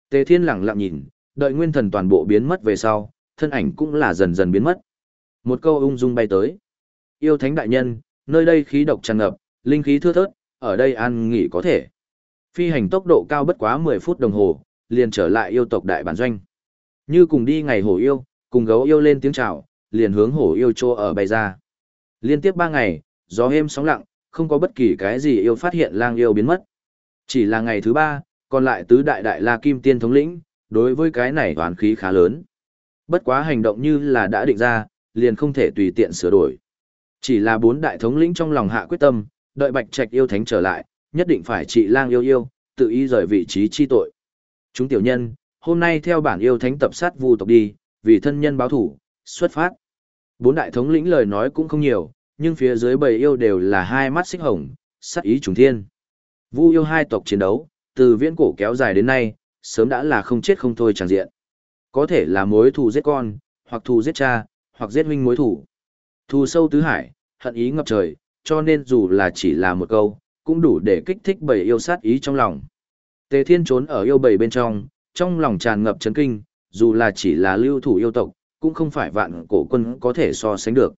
Tề Thiên lặng lặng nhìn, đợi nguyên thần toàn bộ biến mất về sau, thân ảnh cũng là dần dần biến mất. Một câu ung dung bay tới. Yêu thánh đại nhân, nơi đây khí độc tràn ngập, linh khí thưa thớt, ở đây an nghỉ có thể. Phi hành tốc độ cao bất quá 10 phút đồng hồ, liền trở lại yêu tộc đại bản doanh. Như cùng đi ngày hổ yêu, cùng gấu yêu lên tiếng chào, liền hướng hổ yêu trô ở bay ra. Liên tiếp 3 ngày, gió êm sóng lặng, không có bất kỳ cái gì yêu phát hiện lang yêu biến mất. Chỉ là ngày thứ 3, còn lại tứ đại đại la kim tiên thống lĩnh, đối với cái này toán khí khá lớn. Bất quá hành động như là đã định ra, liền không thể tùy tiện sửa đổi. Chỉ là bốn đại thống lĩnh trong lòng hạ quyết tâm, đợi bạch trạch yêu thánh trở lại, nhất định phải trị lang yêu yêu, tự ý rời vị trí chi tội. Chúng tiểu nhân, hôm nay theo bản yêu thánh tập sát vu tộc đi, vì thân nhân báo thủ, xuất phát. Bốn đại thống lĩnh lời nói cũng không nhiều, nhưng phía dưới bầy yêu đều là hai mắt xích hồng, sát ý trùng thiên. Vu yêu hai tộc chiến đấu, từ viễn cổ kéo dài đến nay, sớm đã là không chết không thôi chẳng diện. Có thể là mối thù giết con, hoặc thù giết cha, hoặc giết huynh mối thù. Thù sâu tứ hải, hận ý ngập trời, cho nên dù là chỉ là một câu, cũng đủ để kích thích bầy yêu sát ý trong lòng. Tề Thiên trốn ở yêu bầy bên trong, trong lòng tràn ngập chấn kinh, dù là chỉ là lưu thủ yêu tộc, cũng không phải vạn cổ quân có thể so sánh được.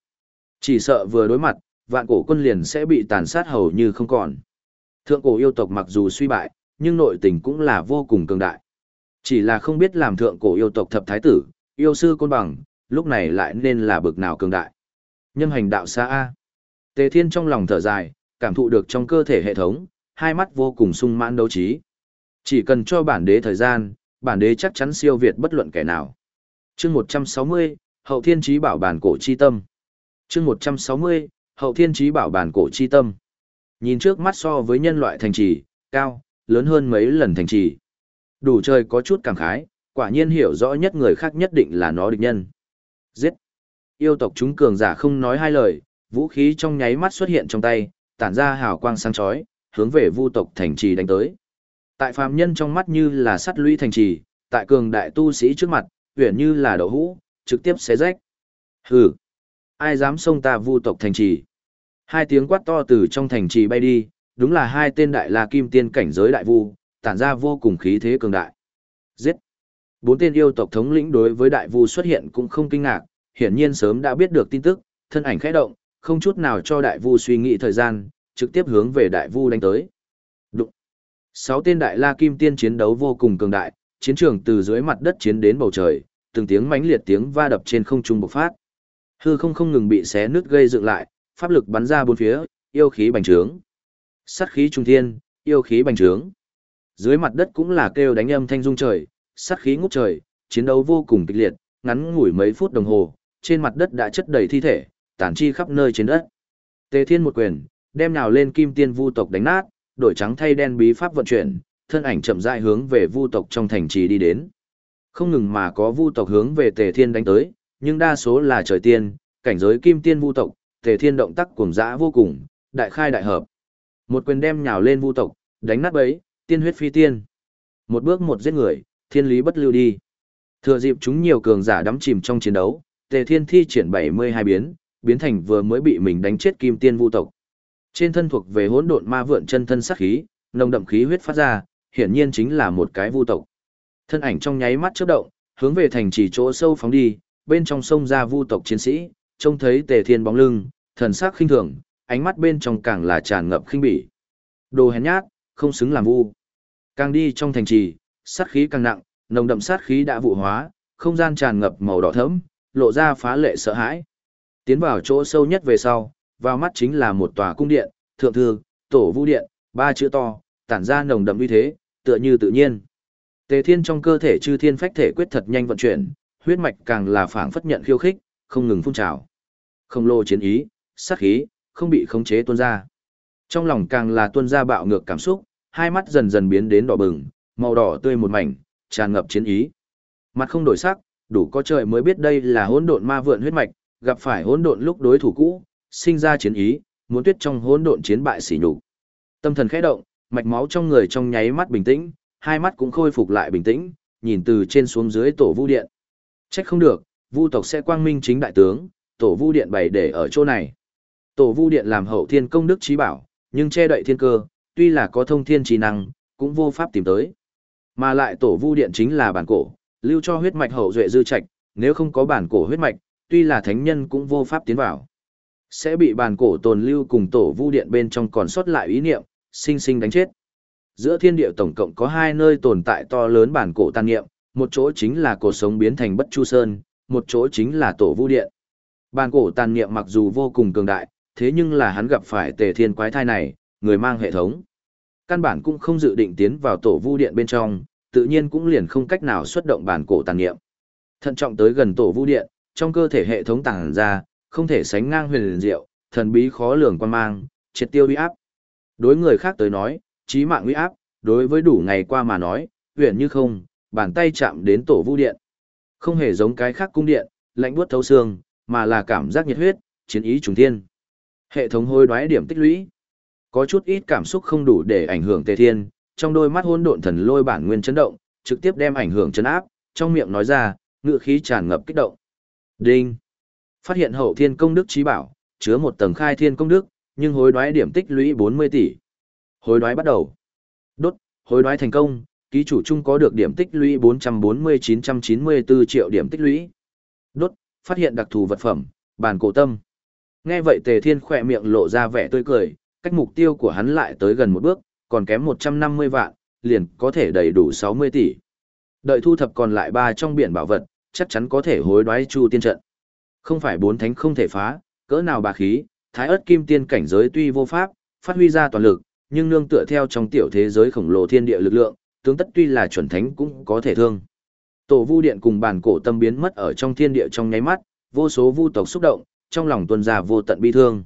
Chỉ sợ vừa đối mặt, vạn cổ quân liền sẽ bị tàn sát hầu như không còn. Thượng cổ yêu tộc mặc dù suy bại, nhưng nội tình cũng là vô cùng cường đại. Chỉ là không biết làm thượng cổ yêu tộc thập thái tử, yêu sư côn bằng, lúc này lại nên là bực nào cường đại. Nhâm hành đạo xa A. Tề Thiên trong lòng thở dài, cảm thụ được trong cơ thể hệ thống, hai mắt vô cùng sung mãn đấu trí. Chỉ cần cho bản đế thời gian, bản đế chắc chắn siêu việt bất luận kẻ nào. Chương 160, Hậu Thiên Chí Bảo Bản Cổ Chi Tâm. Chương 160, Hậu Thiên Chí Bảo Bản Cổ Chi Tâm. Nhìn trước mắt so với nhân loại thành trì, cao, lớn hơn mấy lần thành trì. Đủ trời có chút cảm khái, quả nhiên hiểu rõ nhất người khác nhất định là nó địch nhân. Giết! Yêu tộc chúng cường giả không nói hai lời, vũ khí trong nháy mắt xuất hiện trong tay, tản ra hào quang sáng chói, hướng về vu tộc thành trì đánh tới. Tại phàm nhân trong mắt như là sắt lũy thành trì, tại cường đại tu sĩ trước mặt, huyền như là đậu hũ, trực tiếp xé rách. Hừ! Ai dám xông ta vu tộc thành trì? Hai tiếng quát to từ trong thành trì bay đi, đúng là hai tên đại la kim tiên cảnh giới đại vu, tản ra vô cùng khí thế cường đại. Giết! Bốn tên yêu tộc thống lĩnh đối với đại vu xuất hiện cũng không kinh ngạc, hiển nhiên sớm đã biết được tin tức, thân ảnh khẽ động, không chút nào cho đại vu suy nghĩ thời gian, trực tiếp hướng về đại vu đánh tới. Đụng! Sáu tên đại la kim tiên chiến đấu vô cùng cường đại, chiến trường từ dưới mặt đất chiến đến bầu trời, từng tiếng mãnh liệt tiếng va đập trên không trung bộc phát. Hư không không ngừng bị xé nứt gây dựng lại, pháp lực bắn ra bốn phía, yêu khí bành trướng. Sát khí trung thiên, yêu khí bành trướng. Dưới mặt đất cũng là kêu đánh âm thanh rung trời, sát khí ngút trời, chiến đấu vô cùng kịch liệt, ngắn ngủi mấy phút đồng hồ, trên mặt đất đã chất đầy thi thể, tàn chi khắp nơi trên đất. Tề Thiên một quyền, đem nào lên Kim Tiên Vu tộc đánh nát, đổi trắng thay đen bí pháp vận chuyển, thân ảnh chậm rãi hướng về Vu tộc trong thành trì đi đến. Không ngừng mà có Vu tộc hướng về Tề Thiên đánh tới, nhưng đa số là trời tiên, cảnh giới Kim Tiên Vu tộc, Tề Thiên động tác cuồng dã vô cùng, đại khai đại hợp. Một quyền đem nhào lên Vu tộc, đánh nát bấy, tiên huyết phi tiên. Một bước một giết người, thiên lý bất lưu đi. Thừa dịp chúng nhiều cường giả đắm chìm trong chiến đấu, Tề Thiên thi triển 72 biến, biến thành vừa mới bị mình đánh chết kim tiên vu tộc. Trên thân thuộc về hỗn độn ma vượn chân thân sát khí, nồng đậm khí huyết phát ra, hiển nhiên chính là một cái vu tộc. Thân ảnh trong nháy mắt chớp động, hướng về thành trì chỗ sâu phóng đi, bên trong sông ra vu tộc chiến sĩ, trông thấy Tề Thiên bóng lưng, thần sắc khinh thường, ánh mắt bên trong càng là tràn ngập khinh bỉ. Đồ hèn nhát, không xứng làm vu. Càng đi trong thành trì, sát khí càng nặng, nồng đậm sát khí đã vụ hóa, không gian tràn ngập màu đỏ thẫm, lộ ra phá lệ sợ hãi. Tiến vào chỗ sâu nhất về sau, vào mắt chính là một tòa cung điện, thượng thư, tổ vũ điện, ba chữ to, tản ra nồng đậm uy thế, tựa như tự nhiên. Tề Thiên trong cơ thể chư thiên phách thể quyết thật nhanh vận chuyển, huyết mạch càng là phảng phất nhận khiêu khích, không ngừng phun trào. Không lô chiến ý, sát khí, không bị khống chế tuôn ra. Trong lòng càng là tuôn ra bạo ngược cảm xúc, hai mắt dần dần biến đến đỏ bừng, màu đỏ tươi một mảnh, tràn ngập chiến ý. Mặt không đổi sắc, đủ có trời mới biết đây là hỗn độn ma vượn huyết mạch, gặp phải hỗn độn lúc đối thủ cũ, sinh ra chiến ý, muốn tuyết trong hỗn độn chiến bại sỉ nhục. Tâm thần khẽ động, mạch máu trong người trong nháy mắt bình tĩnh, hai mắt cũng khôi phục lại bình tĩnh, nhìn từ trên xuống dưới tổ vu điện. Trách không được, vu tộc sẽ quang minh chính đại tướng, tổ vu điện bày để ở chỗ này. Tổ vu điện làm hậu thiên công đức trí bảo, nhưng che đậy thiên cơ, tuy là có thông thiên trí năng, cũng vô pháp tìm tới. Mà lại tổ vu điện chính là bản cổ, lưu cho huyết mạch hậu duệ dư trạch, nếu không có bản cổ huyết mạch, tuy là thánh nhân cũng vô pháp tiến vào. Sẽ bị bản cổ tồn lưu cùng tổ vu điện bên trong còn sót lại ý niệm, sinh sinh đánh chết. Giữa thiên địa tổng cộng có hai nơi tồn tại to lớn bản cổ tàn niệm, một chỗ chính là cổ sống biến thành bất chu sơn, một chỗ chính là tổ vu điện. Bản cổ tàn niệm mặc dù vô cùng cường đại, thế nhưng là hắn gặp phải tề thiên quái thai này, người mang hệ thống. Căn bản cũng không dự định tiến vào tổ vu điện bên trong, tự nhiên cũng liền không cách nào xuất động bản cổ tàn niệm. Thận trọng tới gần tổ vu điện, trong cơ thể hệ thống tàng ra, không thể sánh ngang huyền liền diệu, thần bí khó lường quan mang, triệt tiêu uy áp. Đối người khác tới nói, trí mạng uy áp, đối với đủ ngày qua mà nói, huyền như không, bàn tay chạm đến tổ vu điện. Không hề giống cái khác cung điện, lạnh buốt thấu xương, mà là cảm giác nhiệt huyết, chiến ý trùng thiên. Hệ thống hôi đoái điểm tích lũy. Có chút ít cảm xúc không đủ để ảnh hưởng Tề Thiên, trong đôi mắt hỗn độn thần lôi bản nguyên chấn động, trực tiếp đem ảnh hưởng chấn áp, trong miệng nói ra, ngựa khí tràn ngập kích động. Đinh. Phát hiện hậu thiên công đức trí bảo, chứa một tầng khai thiên công đức, nhưng hối đoái điểm tích lũy 40 tỷ. Hối đoái bắt đầu. Đốt, hối đoái thành công, ký chủ chung có được điểm tích lũy 440-994 triệu điểm tích lũy. Đốt, phát hiện đặc thù vật phẩm, bàn cổ tâm. Nghe vậy Tề Thiên khỏe miệng lộ ra vẻ tươi cười, cách mục tiêu của hắn lại tới gần một bước, còn kém 150 vạn, liền có thể đầy đủ 60 tỷ. Đợi thu thập còn lại ba trong biển bảo vật, chắc chắn có thể hối đoái chu tiên trận. Không phải bốn thánh không thể phá, cỡ nào bà khí, thái ớt kim tiên cảnh giới tuy vô pháp, phát huy ra toàn lực, nhưng nương tựa theo trong tiểu thế giới khổng lồ thiên địa lực lượng, tướng tất tuy là chuẩn thánh cũng có thể thương. Tổ vu điện cùng bản cổ tâm biến mất ở trong thiên địa trong nháy mắt, vô số vu tộc xúc động, trong lòng tuân ra vô tận bi thương.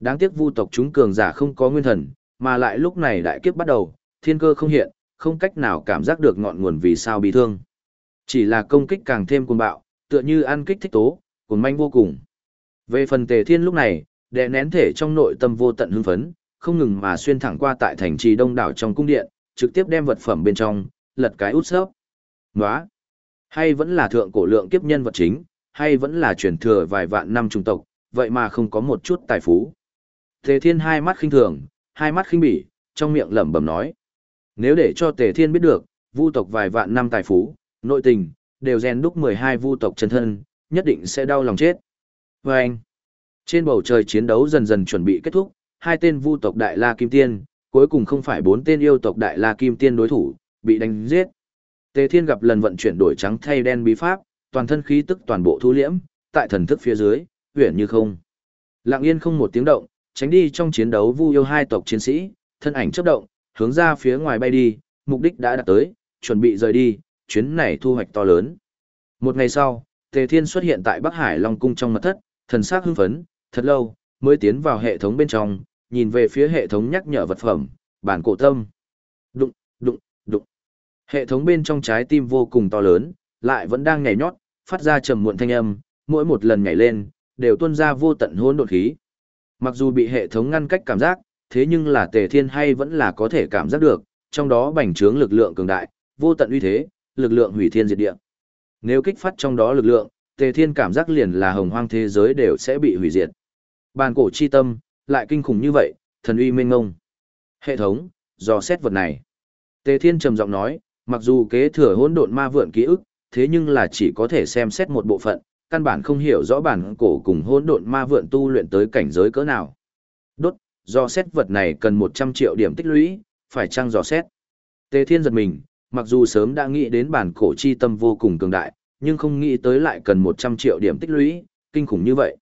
Đáng tiếc vu tộc chúng cường giả không có nguyên thần, mà lại lúc này đại kiếp bắt đầu, thiên cơ không hiện, không cách nào cảm giác được ngọn nguồn vì sao bị thương. Chỉ là công kích càng thêm cuồng bạo, tựa như ăn kích thích tố, cuồng manh vô cùng. Về phần tề thiên lúc này, đè nén thể trong nội tâm vô tận hưng phấn, không ngừng mà xuyên thẳng qua tại thành trì đông đảo trong cung điện, trực tiếp đem vật phẩm bên trong, lật cái út sớp. Nóa! Hay vẫn là thượng cổ lượng kiếp nhân vật chính, hay vẫn là truyền thừa vài vạn năm trung tộc, vậy mà không có một chút tài phú. Tề Thiên hai mắt khinh thường, hai mắt khinh bỉ, trong miệng lẩm bẩm nói. Nếu để cho Tề Thiên biết được, vu tộc vài vạn năm tài phú, nội tình, đều rèn đúc 12 vu tộc chân thân, nhất định sẽ đau lòng chết. Và anh, trên bầu trời chiến đấu dần dần chuẩn bị kết thúc, hai tên vu tộc Đại La Kim Tiên, cuối cùng không phải bốn tên yêu tộc Đại La Kim Tiên đối thủ, bị đánh giết. Tề Thiên gặp lần vận chuyển đổi trắng thay đen bí pháp, toàn thân khí tức toàn bộ thu liễm, tại thần thức phía dưới, huyền như không. Lặng yên không một tiếng động, tránh đi trong chiến đấu vu yêu hai tộc chiến sĩ, thân ảnh chấp động, hướng ra phía ngoài bay đi, mục đích đã đạt tới, chuẩn bị rời đi, chuyến này thu hoạch to lớn. Một ngày sau, Tề Thiên xuất hiện tại Bắc Hải Long Cung trong mật thất, thần sắc hưng phấn, thật lâu, mới tiến vào hệ thống bên trong, nhìn về phía hệ thống nhắc nhở vật phẩm, bản cổ tâm. Đụng, đụng, đụng. Hệ thống bên trong trái tim vô cùng to lớn, lại vẫn đang nhảy nhót, phát ra trầm muộn thanh âm, mỗi một lần nhảy lên, đều tuôn ra vô tận hỗn độn khí. Mặc dù bị hệ thống ngăn cách cảm giác, thế nhưng là Tề Thiên hay vẫn là có thể cảm giác được, trong đó bành trướng lực lượng cường đại, vô tận uy thế, lực lượng hủy thiên diệt địa. Nếu kích phát trong đó lực lượng, Tề Thiên cảm giác liền là hồng hoang thế giới đều sẽ bị hủy diệt. Bàn cổ chi tâm, lại kinh khủng như vậy, thần uy mênh ngông. Hệ thống, dò xét vật này. Tề Thiên trầm giọng nói, mặc dù kế thừa hỗn độn ma vượn ký ức, thế nhưng là chỉ có thể xem xét một bộ phận, căn bản không hiểu rõ bản cổ cùng hỗn độn ma vượn tu luyện tới cảnh giới cỡ nào. Đốt, do xét vật này cần 100 triệu điểm tích lũy, phải chăng dò xét? Tề Thiên giật mình, mặc dù sớm đã nghĩ đến bản cổ chi tâm vô cùng cường đại, nhưng không nghĩ tới lại cần 100 triệu điểm tích lũy, kinh khủng như vậy.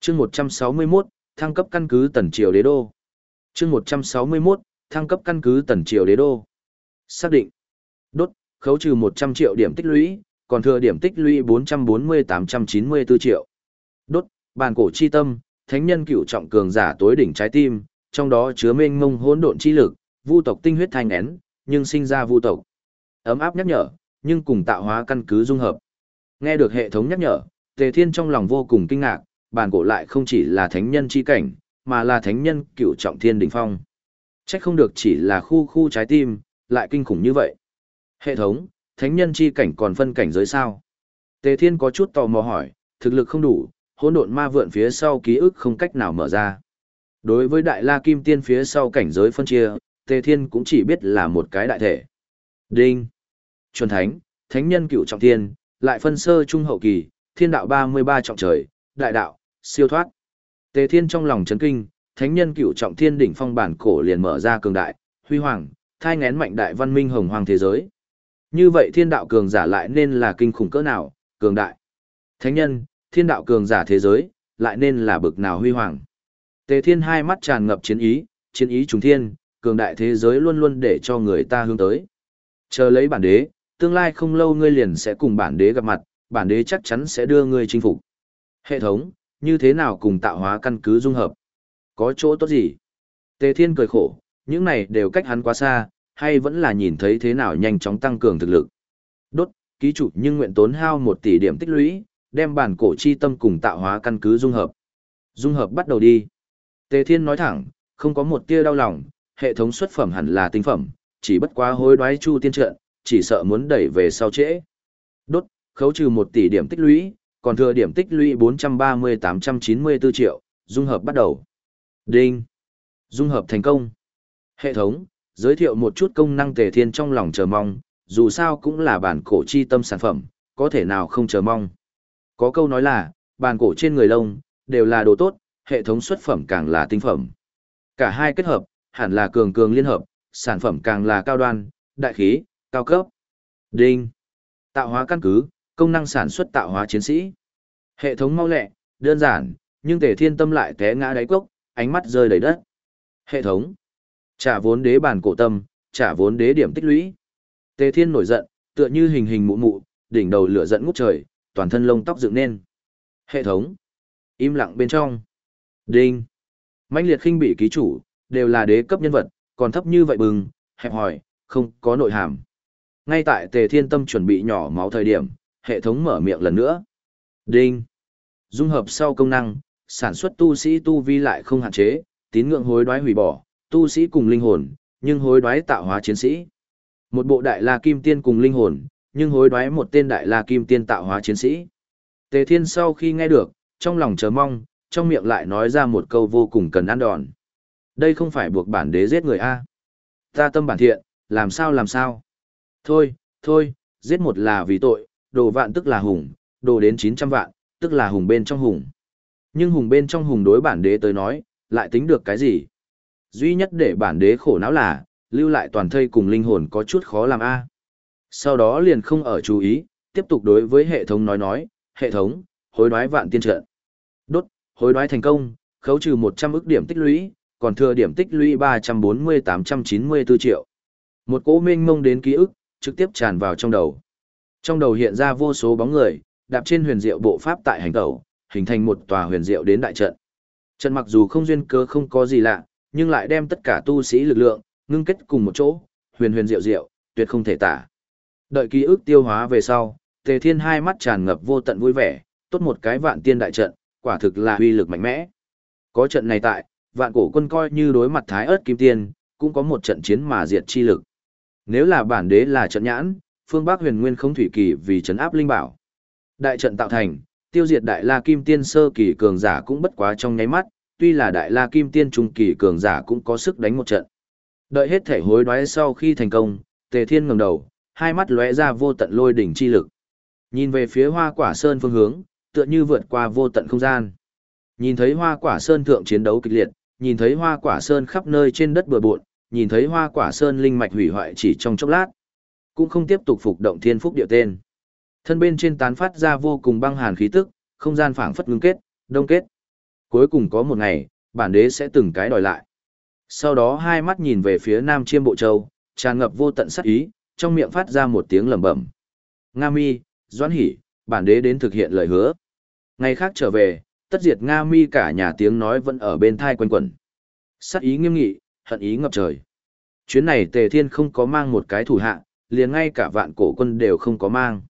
chương 161, thăng cấp căn cứ tần triều đế đô. chương 161, thăng cấp căn cứ tần triều đế đô. Xác định. Đốt, khấu trừ 100 triệu điểm tích lũy, còn thừa điểm tích lũy 440-894 triệu. Đốt, bàn cổ chi tâm, thánh nhân cựu trọng cường giả tối đỉnh trái tim, trong đó chứa mênh mông hỗn độn chi lực, vu tộc tinh huyết thanh én, nhưng sinh ra vu tộc. Ấm áp nhắc nhở, nhưng cùng tạo hóa căn cứ dung hợp. Nghe được hệ thống nhắc nhở, Tề Thiên trong lòng vô cùng kinh ngạc, bàn cổ lại không chỉ là thánh nhân chi cảnh, mà là thánh nhân cựu trọng thiên đỉnh phong. Chắc không được chỉ là khu khu trái tim, lại kinh khủng như vậy. Hệ thống, thánh nhân chi cảnh còn phân cảnh giới sao? Tề Thiên có chút tò mò hỏi, thực lực không đủ, hỗn độn ma vượn phía sau ký ức không cách nào mở ra. Đối với đại la kim tiên phía sau cảnh giới phân chia, Tề Thiên cũng chỉ biết là một cái đại thể. Đinh. Chuẩn thánh, thánh nhân cựu trọng thiên, lại phân sơ trung hậu kỳ, thiên đạo 33 trọng trời, đại đạo, siêu thoát. Tề Thiên trong lòng chấn kinh, thánh nhân cựu trọng thiên đỉnh phong bản cổ liền mở ra cường đại, huy hoàng, thai ngén mạnh đại văn minh hồng hoàng thế giới. Như vậy thiên đạo cường giả lại nên là kinh khủng cỡ nào, cường đại. Thánh nhân, thiên đạo cường giả thế giới, lại nên là bực nào huy hoàng. Tề Thiên hai mắt tràn ngập chiến ý, chiến ý trùng thiên, cường đại thế giới luôn luôn để cho người ta hướng tới. Chờ lấy bản đế, tương lai không lâu ngươi liền sẽ cùng bản đế gặp mặt, bản đế chắc chắn sẽ đưa ngươi chinh phục. Hệ thống, như thế nào cùng tạo hóa căn cứ dung hợp? Có chỗ tốt gì? Tề Thiên cười khổ, những này đều cách hắn quá xa, hay vẫn là nhìn thấy thế nào nhanh chóng tăng cường thực lực. Đốt, ký chủ nhưng nguyện tốn hao một tỷ điểm tích lũy, đem bản cổ chi tâm cùng tạo hóa căn cứ dung hợp. Dung hợp bắt đầu đi. Tề Thiên nói thẳng, không có một tia đau lòng, hệ thống xuất phẩm hẳn là tinh phẩm, chỉ bất quá hối đoái chu tiên trợ, chỉ sợ muốn đẩy về sau trễ. Đốt, khấu trừ một tỷ điểm tích lũy, còn thừa điểm tích lũy 430-894 triệu, dung hợp bắt đầu. Đinh. Dung hợp thành công. Hệ thống, giới thiệu một chút công năng tề thiên trong lòng chờ mong, dù sao cũng là bản cổ chi tâm sản phẩm, có thể nào không chờ mong. Có câu nói là, bản cổ trên người lông, đều là đồ tốt, hệ thống xuất phẩm càng là tinh phẩm. Cả hai kết hợp, hẳn là cường cường liên hợp, sản phẩm càng là cao đoan, đại khí, cao cấp. Đinh. Tạo hóa căn cứ, công năng sản xuất tạo hóa chiến sĩ. Hệ thống mau lẹ, đơn giản, nhưng tề thiên tâm lại té ngã đáy cốc, ánh mắt rơi đầy đất. Hệ thống. Trả vốn đế bản cổ tâm, trả vốn đế điểm tích lũy. Tề thiên nổi giận, tựa như hình hình mụ mụ, đỉnh đầu lửa giận ngút trời, toàn thân lông tóc dựng nên. Hệ thống. Im lặng bên trong. Đinh. mãnh liệt khinh bị ký chủ, đều là đế cấp nhân vật, còn thấp như vậy bừng, hẹp hỏi, không có nội hàm. Ngay tại tề thiên tâm chuẩn bị nhỏ máu thời điểm, hệ thống mở miệng lần nữa. Đinh. Dung hợp sau công năng, sản xuất tu sĩ tu vi lại không hạn chế, tín ngưỡng hối đoái hủy bỏ, tu sĩ cùng linh hồn, nhưng hối đoái tạo hóa chiến sĩ. Một bộ đại la kim tiên cùng linh hồn, nhưng hối đoái một tên đại la kim tiên tạo hóa chiến sĩ. Tề Thiên sau khi nghe được, trong lòng chờ mong, trong miệng lại nói ra một câu vô cùng cần ăn đòn. Đây không phải buộc bản đế giết người A. Ta tâm bản thiện, làm sao làm sao. Thôi, thôi, giết một là vì tội, đồ vạn tức là hùng, đồ đến 900 vạn, tức là hùng bên trong hùng. Nhưng hùng bên trong hùng đối bản đế tới nói, lại tính được cái gì? Duy nhất để bản đế khổ não là, lưu lại toàn thây cùng linh hồn có chút khó làm a. Sau đó liền không ở chú ý, tiếp tục đối với hệ thống nói nói, hệ thống, hối đoái vạn tiên trận. Đốt, hối đoái thành công, khấu trừ 100 ức điểm tích lũy, còn thừa điểm tích lũy 340-894 triệu. Một cỗ mênh mông đến ký ức, trực tiếp tràn vào trong đầu. Trong đầu hiện ra vô số bóng người, đạp trên huyền diệu bộ pháp tại hành tẩu, hình thành một tòa huyền diệu đến đại trận. Trận mặc dù không duyên cơ không có gì lạ, nhưng lại đem tất cả tu sĩ lực lượng ngưng kết cùng một chỗ, huyền huyền diệu diệu, tuyệt không thể tả. Đợi ký ức tiêu hóa về sau, Tề Thiên hai mắt tràn ngập vô tận vui vẻ, tốt một cái vạn tiên đại trận, quả thực là uy lực mạnh mẽ. Có trận này tại, vạn cổ quân coi như đối mặt thái ớt kim tiên, cũng có một trận chiến mà diệt chi lực. Nếu là bản đế là trận nhãn, phương Bắc huyền nguyên không thủy kỳ vì trấn áp linh bảo. Đại trận tạo thành, tiêu diệt đại la kim tiên sơ kỳ cường giả cũng bất quá trong nháy mắt, tuy là đại la kim tiên trung kỳ cường giả cũng có sức đánh một trận. Đợi hết thể hối đoái sau khi thành công, tề thiên ngẩng đầu, hai mắt lóe ra vô tận lôi đỉnh chi lực. Nhìn về phía hoa quả sơn phương hướng, tựa như vượt qua vô tận không gian. Nhìn thấy hoa quả sơn thượng chiến đấu kịch liệt, nhìn thấy hoa quả sơn khắp nơi trên đất bừa bộn, nhìn thấy hoa quả sơn linh mạch hủy hoại chỉ trong chốc lát cũng không tiếp tục phục động thiên phúc địa tên. Thân bên trên tán phát ra vô cùng băng hàn khí tức, không gian phảng phất ngưng kết, đông kết. Cuối cùng có một ngày, bản đế sẽ từng cái đòi lại. Sau đó hai mắt nhìn về phía Nam Chiêm Bộ Châu, tràn ngập vô tận sát ý, trong miệng phát ra một tiếng lẩm bẩm. Nga Mi, Doãn Hỷ, bản đế đến thực hiện lời hứa. Ngày khác trở về, tất diệt Nga Mi cả nhà tiếng nói vẫn ở bên thai quanh quẩn. Sát ý nghiêm nghị, hận ý ngập trời. Chuyến này Tề Thiên không có mang một cái thủ hạ, liền ngay cả vạn cổ quân đều không có mang.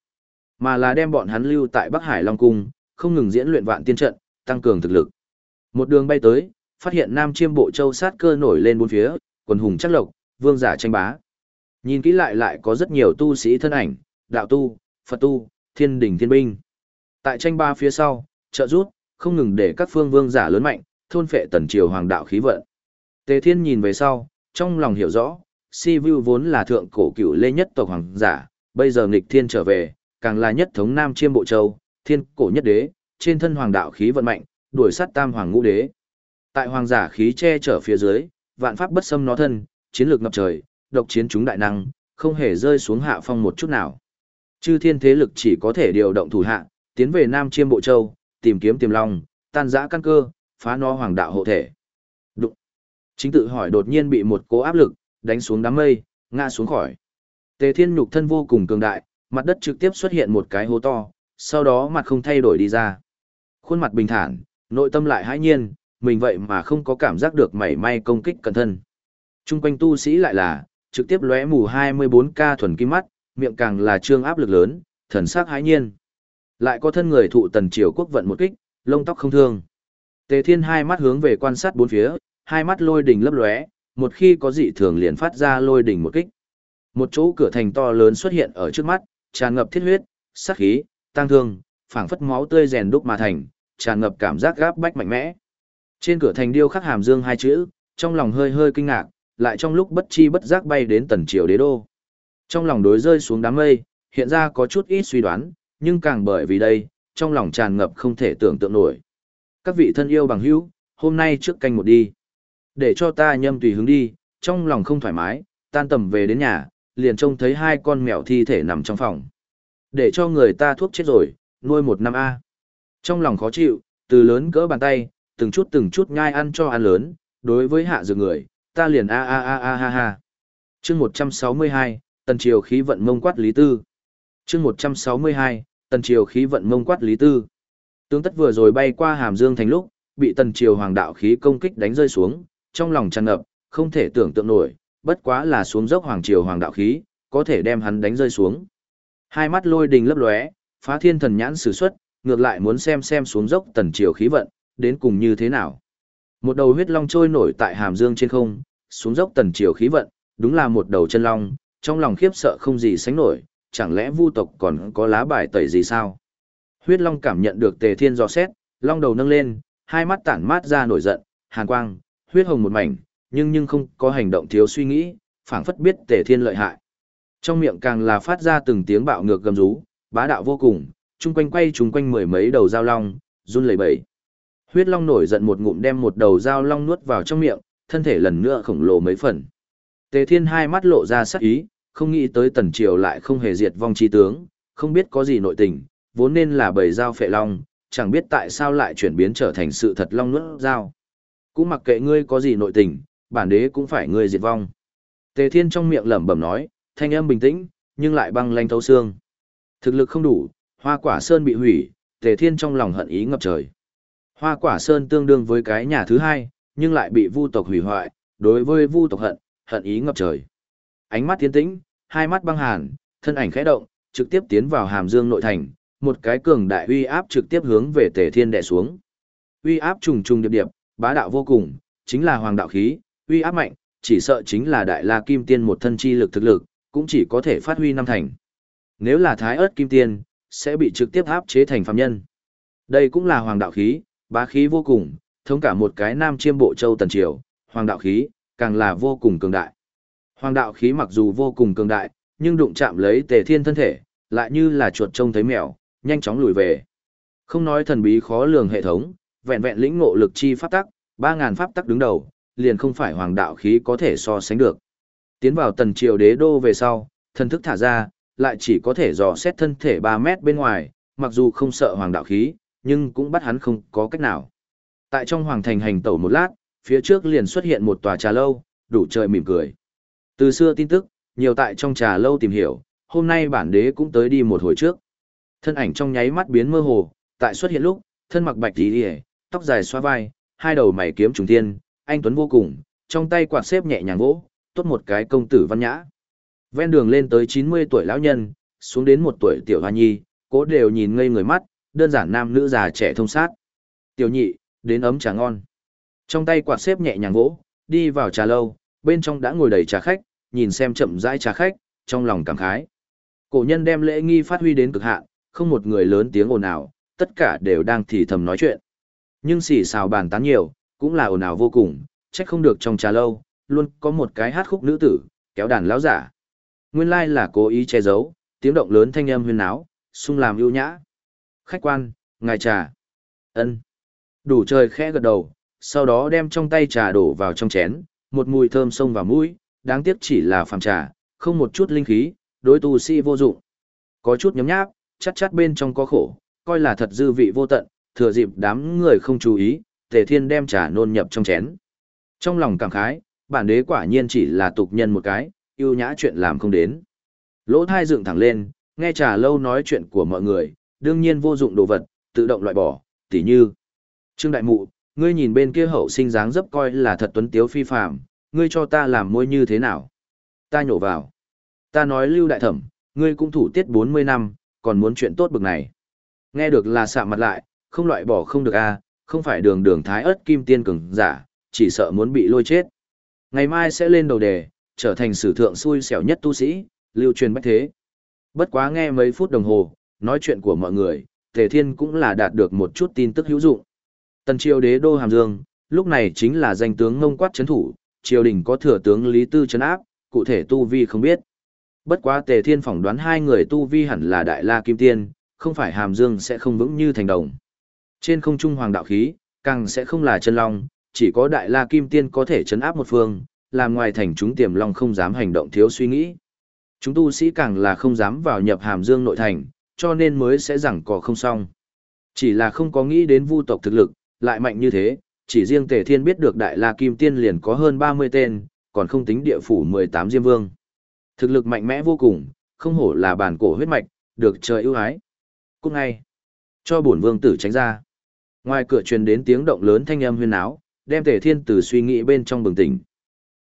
Mà là đem bọn hắn lưu tại Bắc Hải Long Cung, không ngừng diễn luyện vạn tiên trận, tăng cường thực lực. Một đường bay tới, phát hiện Nam Chiêm Bộ Châu sát cơ nổi lên bốn phía, quần hùng chắc lộc, vương giả tranh bá. Nhìn kỹ lại lại có rất nhiều tu sĩ thân ảnh, đạo tu, Phật tu, thiên đỉnh thiên binh. Tại tranh ba phía sau, trợ rút, không ngừng để các phương vương giả lớn mạnh, thôn phệ tần triều hoàng đạo khí vận. Tề Thiên nhìn về sau, trong lòng hiểu rõ, Si Vu vốn là thượng cổ cửu lê nhất tộc hoàng giả, bây giờ nghịch thiên trở về, càng là nhất thống Nam Chiêm Bộ Châu, thiên cổ nhất đế, trên thân hoàng đạo khí vận mạnh, đuổi sát tam hoàng ngũ đế. Tại hoàng giả khí che chở phía dưới, vạn pháp bất xâm nó thân, chiến lược ngập trời, độc chiến chúng đại năng, không hề rơi xuống hạ phong một chút nào. Chư thiên thế lực chỉ có thể điều động thủ hạ, tiến về Nam Chiêm Bộ Châu, tìm kiếm tiềm long, tan rã căn cơ, phá nó hoàng đạo hộ thể. Đụng. Chính tự hỏi đột nhiên bị một cố áp lực, đánh xuống đám mây, ngã xuống khỏi. Tề Thiên nhục thân vô cùng cường đại, mặt đất trực tiếp xuất hiện một cái hố to, sau đó mặt không thay đổi đi ra. Khuôn mặt bình thản, nội tâm lại hãi nhiên, mình vậy mà không có cảm giác được mảy may công kích cẩn thân. Trung quanh tu sĩ lại là, trực tiếp lóe mù 24K thuần kim mắt, miệng càng là trương áp lực lớn, thần sắc hãi nhiên. Lại có thân người thụ tần triều quốc vận một kích, lông tóc không thương. Tề Thiên hai mắt hướng về quan sát bốn phía, hai mắt lôi đỉnh lấp lóe, một khi có dị thường liền phát ra lôi đỉnh một kích. Một chỗ cửa thành to lớn xuất hiện ở trước mắt, tràn ngập thiết huyết, sát khí, tăng thương, phảng phất máu tươi rèn đúc mà thành, tràn ngập cảm giác gáp bách mạnh mẽ. Trên cửa thành điêu khắc hàm dương hai chữ, trong lòng hơi hơi kinh ngạc, lại trong lúc bất chi bất giác bay đến tần triều đế đô. Trong lòng đối rơi xuống đám mây, hiện ra có chút ít suy đoán, nhưng càng bởi vì đây, trong lòng tràn ngập không thể tưởng tượng nổi. Các vị thân yêu bằng hữu, hôm nay trước canh một đi. Để cho ta nhâm tùy hướng đi, trong lòng không thoải mái, tan tầm về đến nhà, liền trông thấy hai con mèo thi thể nằm trong phòng. Để cho người ta thuốc chết rồi, nuôi một năm A. Trong lòng khó chịu, từ lớn cỡ bàn tay, từng chút từng chút nhai ăn cho ăn lớn, đối với hạ dược người, ta liền a a a a ha ha. Chương 162, Tần Triều khí vận mông quát lý tư. Chương 162, Tần Triều khí vận mông quát lý tư. Tướng tất vừa rồi bay qua Hàm Dương thành lúc, bị Tần Triều hoàng đạo khí công kích đánh rơi xuống, trong lòng tràn ngập, không thể tưởng tượng nổi, bất quá là xuống dốc hoàng triều hoàng đạo khí, có thể đem hắn đánh rơi xuống. Hai mắt lôi đình lấp lóe, phá thiên thần nhãn sử xuất, ngược lại muốn xem xem xuống dốc Tần Triều khí vận, đến cùng như thế nào. Một đầu huyết long trôi nổi tại hàm dương trên không, xuống dốc tần triều khí vận, đúng là một đầu chân long, trong lòng khiếp sợ không gì sánh nổi, chẳng lẽ vu tộc còn có lá bài tẩy gì sao? Huyết long cảm nhận được tề thiên dò xét, long đầu nâng lên, hai mắt tản mát ra nổi giận, hàn quang, huyết hồng một mảnh, nhưng nhưng không có hành động thiếu suy nghĩ, phảng phất biết tề thiên lợi hại. Trong miệng càng là phát ra từng tiếng bạo ngược gầm rú, bá đạo vô cùng, chung quanh quay chung quanh mười mấy đầu dao long, run lẩy bẩy. Huyết long nổi giận một ngụm đem một đầu dao long nuốt vào trong miệng, thân thể lần nữa khổng lồ mấy phần. Tề Thiên hai mắt lộ ra sắc ý, không nghĩ tới tần triều lại không hề diệt vong chi tướng, không biết có gì nội tình, vốn nên là bầy dao phệ long, chẳng biết tại sao lại chuyển biến trở thành sự thật long nuốt dao. Cũng mặc kệ ngươi có gì nội tình, bản đế cũng phải ngươi diệt vong. Tề Thiên trong miệng lẩm bẩm nói, thanh âm bình tĩnh, nhưng lại băng lanh thấu xương. Thực lực không đủ, hoa quả sơn bị hủy, Tề Thiên trong lòng hận ý ngập trời. Hoa quả sơn tương đương với cái nhà thứ hai, nhưng lại bị vu tộc hủy hoại, đối với vu tộc hận, hận ý ngập trời. Ánh mắt tiến tĩnh, hai mắt băng hàn, thân ảnh khẽ động, trực tiếp tiến vào hàm dương nội thành, một cái cường đại uy áp trực tiếp hướng về tề thiên đè xuống. Uy áp trùng trùng điệp điệp, bá đạo vô cùng, chính là hoàng đạo khí, uy áp mạnh, chỉ sợ chính là đại la kim tiên một thân chi lực thực lực, cũng chỉ có thể phát huy năm thành. Nếu là thái ớt kim tiên, sẽ bị trực tiếp áp chế thành phạm nhân. Đây cũng là hoàng đạo khí, bá khí vô cùng, thống cả một cái nam chiêm bộ châu tần triều, hoàng đạo khí, càng là vô cùng cường đại. Hoàng đạo khí mặc dù vô cùng cường đại, nhưng đụng chạm lấy tề thiên thân thể, lại như là chuột trông thấy mèo, nhanh chóng lùi về. Không nói thần bí khó lường hệ thống, vẹn vẹn lĩnh ngộ lực chi pháp tắc, 3.000 pháp tắc đứng đầu, liền không phải hoàng đạo khí có thể so sánh được. Tiến vào tần triều đế đô về sau, thần thức thả ra, lại chỉ có thể dò xét thân thể 3 mét bên ngoài, mặc dù không sợ hoàng đạo khí, nhưng cũng bắt hắn không có cách nào. Tại trong hoàng thành hành tẩu một lát, phía trước liền xuất hiện một tòa trà lâu, đủ trời mỉm cười. Từ xưa tin tức, nhiều tại trong trà lâu tìm hiểu, hôm nay bản đế cũng tới đi một hồi trước. Thân ảnh trong nháy mắt biến mơ hồ, tại xuất hiện lúc, thân mặc bạch tí đi tóc dài xoa vai, hai đầu mày kiếm trùng thiên, anh Tuấn vô cùng, trong tay quạt xếp nhẹ nhàng vỗ, tốt một cái công tử văn nhã. Ven đường lên tới 90 tuổi lão nhân, xuống đến một tuổi tiểu hoa nhi, cố đều nhìn ngây người mắt, đơn giản nam nữ già trẻ thông sát. Tiểu nhị, đến ấm trà ngon. Trong tay quạt xếp nhẹ nhàng vỗ, đi vào trà lâu, bên trong đã ngồi đầy trà khách, nhìn xem chậm rãi trà khách, trong lòng cảm khái. Cổ nhân đem lễ nghi phát huy đến cực hạn, không một người lớn tiếng ồn ào, tất cả đều đang thì thầm nói chuyện. Nhưng xì xào bàn tán nhiều, cũng là ồn ào vô cùng, trách không được trong trà lâu, luôn có một cái hát khúc nữ tử, kéo đàn lão giả. Nguyên lai là cố ý che giấu, tiếng động lớn thanh âm huyên náo, sung làm ưu nhã. Khách quan, ngài trà. ân Đủ trời khẽ gật đầu, sau đó đem trong tay trà đổ vào trong chén, một mùi thơm sông vào mũi, đáng tiếc chỉ là phàm trà, không một chút linh khí, đối tu sĩ vô dụng. Có chút nhấm nháp, chắt chắt bên trong có khổ, coi là thật dư vị vô tận, thừa dịp đám người không chú ý, Tề Thiên đem trà nôn nhập trong chén. Trong lòng cảm khái, bản đế quả nhiên chỉ là tục nhân một cái, yêu nhã chuyện làm không đến. Lỗ thai dựng thẳng lên, nghe trà lâu nói chuyện của mọi người, đương nhiên vô dụng đồ vật, tự động loại bỏ, tỉ như. Trương Đại Mụ, ngươi nhìn bên kia hậu sinh dáng dấp coi là thật tuấn tiếu phi phàm, ngươi cho ta làm môi như thế nào? Ta nhổ vào. Ta nói lưu đại thẩm, ngươi cũng thủ tiết 40 năm, còn muốn chuyện tốt bực này. Nghe được là sạm mặt lại, không loại bỏ không được a, không phải đường đường thái ớt kim tiên cường giả, chỉ sợ muốn bị lôi chết. Ngày mai sẽ lên đầu đề, trở thành sử thượng xui xẻo nhất tu sĩ, lưu truyền bách thế. Bất quá nghe mấy phút đồng hồ, nói chuyện của mọi người, Tề Thiên cũng là đạt được một chút tin tức hữu dụng. Tần triều đế đô Hàm Dương, lúc này chính là danh tướng ngông quát chấn thủ, triều đình có thừa tướng Lý Tư chấn áp, cụ thể tu vi không biết. Bất quá Tề Thiên phỏng đoán hai người tu vi hẳn là Đại La Kim Tiên, không phải Hàm Dương sẽ không vững như thành đồng. Trên không trung hoàng đạo khí, càng sẽ không là chân long, chỉ có Đại La Kim Tiên có thể chấn áp một phương, làm ngoài thành chúng tiềm long không dám hành động thiếu suy nghĩ. Chúng tu sĩ càng là không dám vào nhập Hàm Dương nội thành, cho nên mới sẽ rằng cò không xong. Chỉ là không có nghĩ đến vu tộc thực lực, lại mạnh như thế, chỉ riêng Tề Thiên biết được Đại La Kim Tiên liền có hơn 30 tên, còn không tính địa phủ 18 Diêm Vương. Thực lực mạnh mẽ vô cùng, không hổ là bản cổ huyết mạch, được trời ưu ái. Cũng ngay, cho bổn vương tử tránh ra. Ngoài cửa truyền đến tiếng động lớn thanh âm huyên áo, đem Tề Thiên từ suy nghĩ bên trong bừng tỉnh.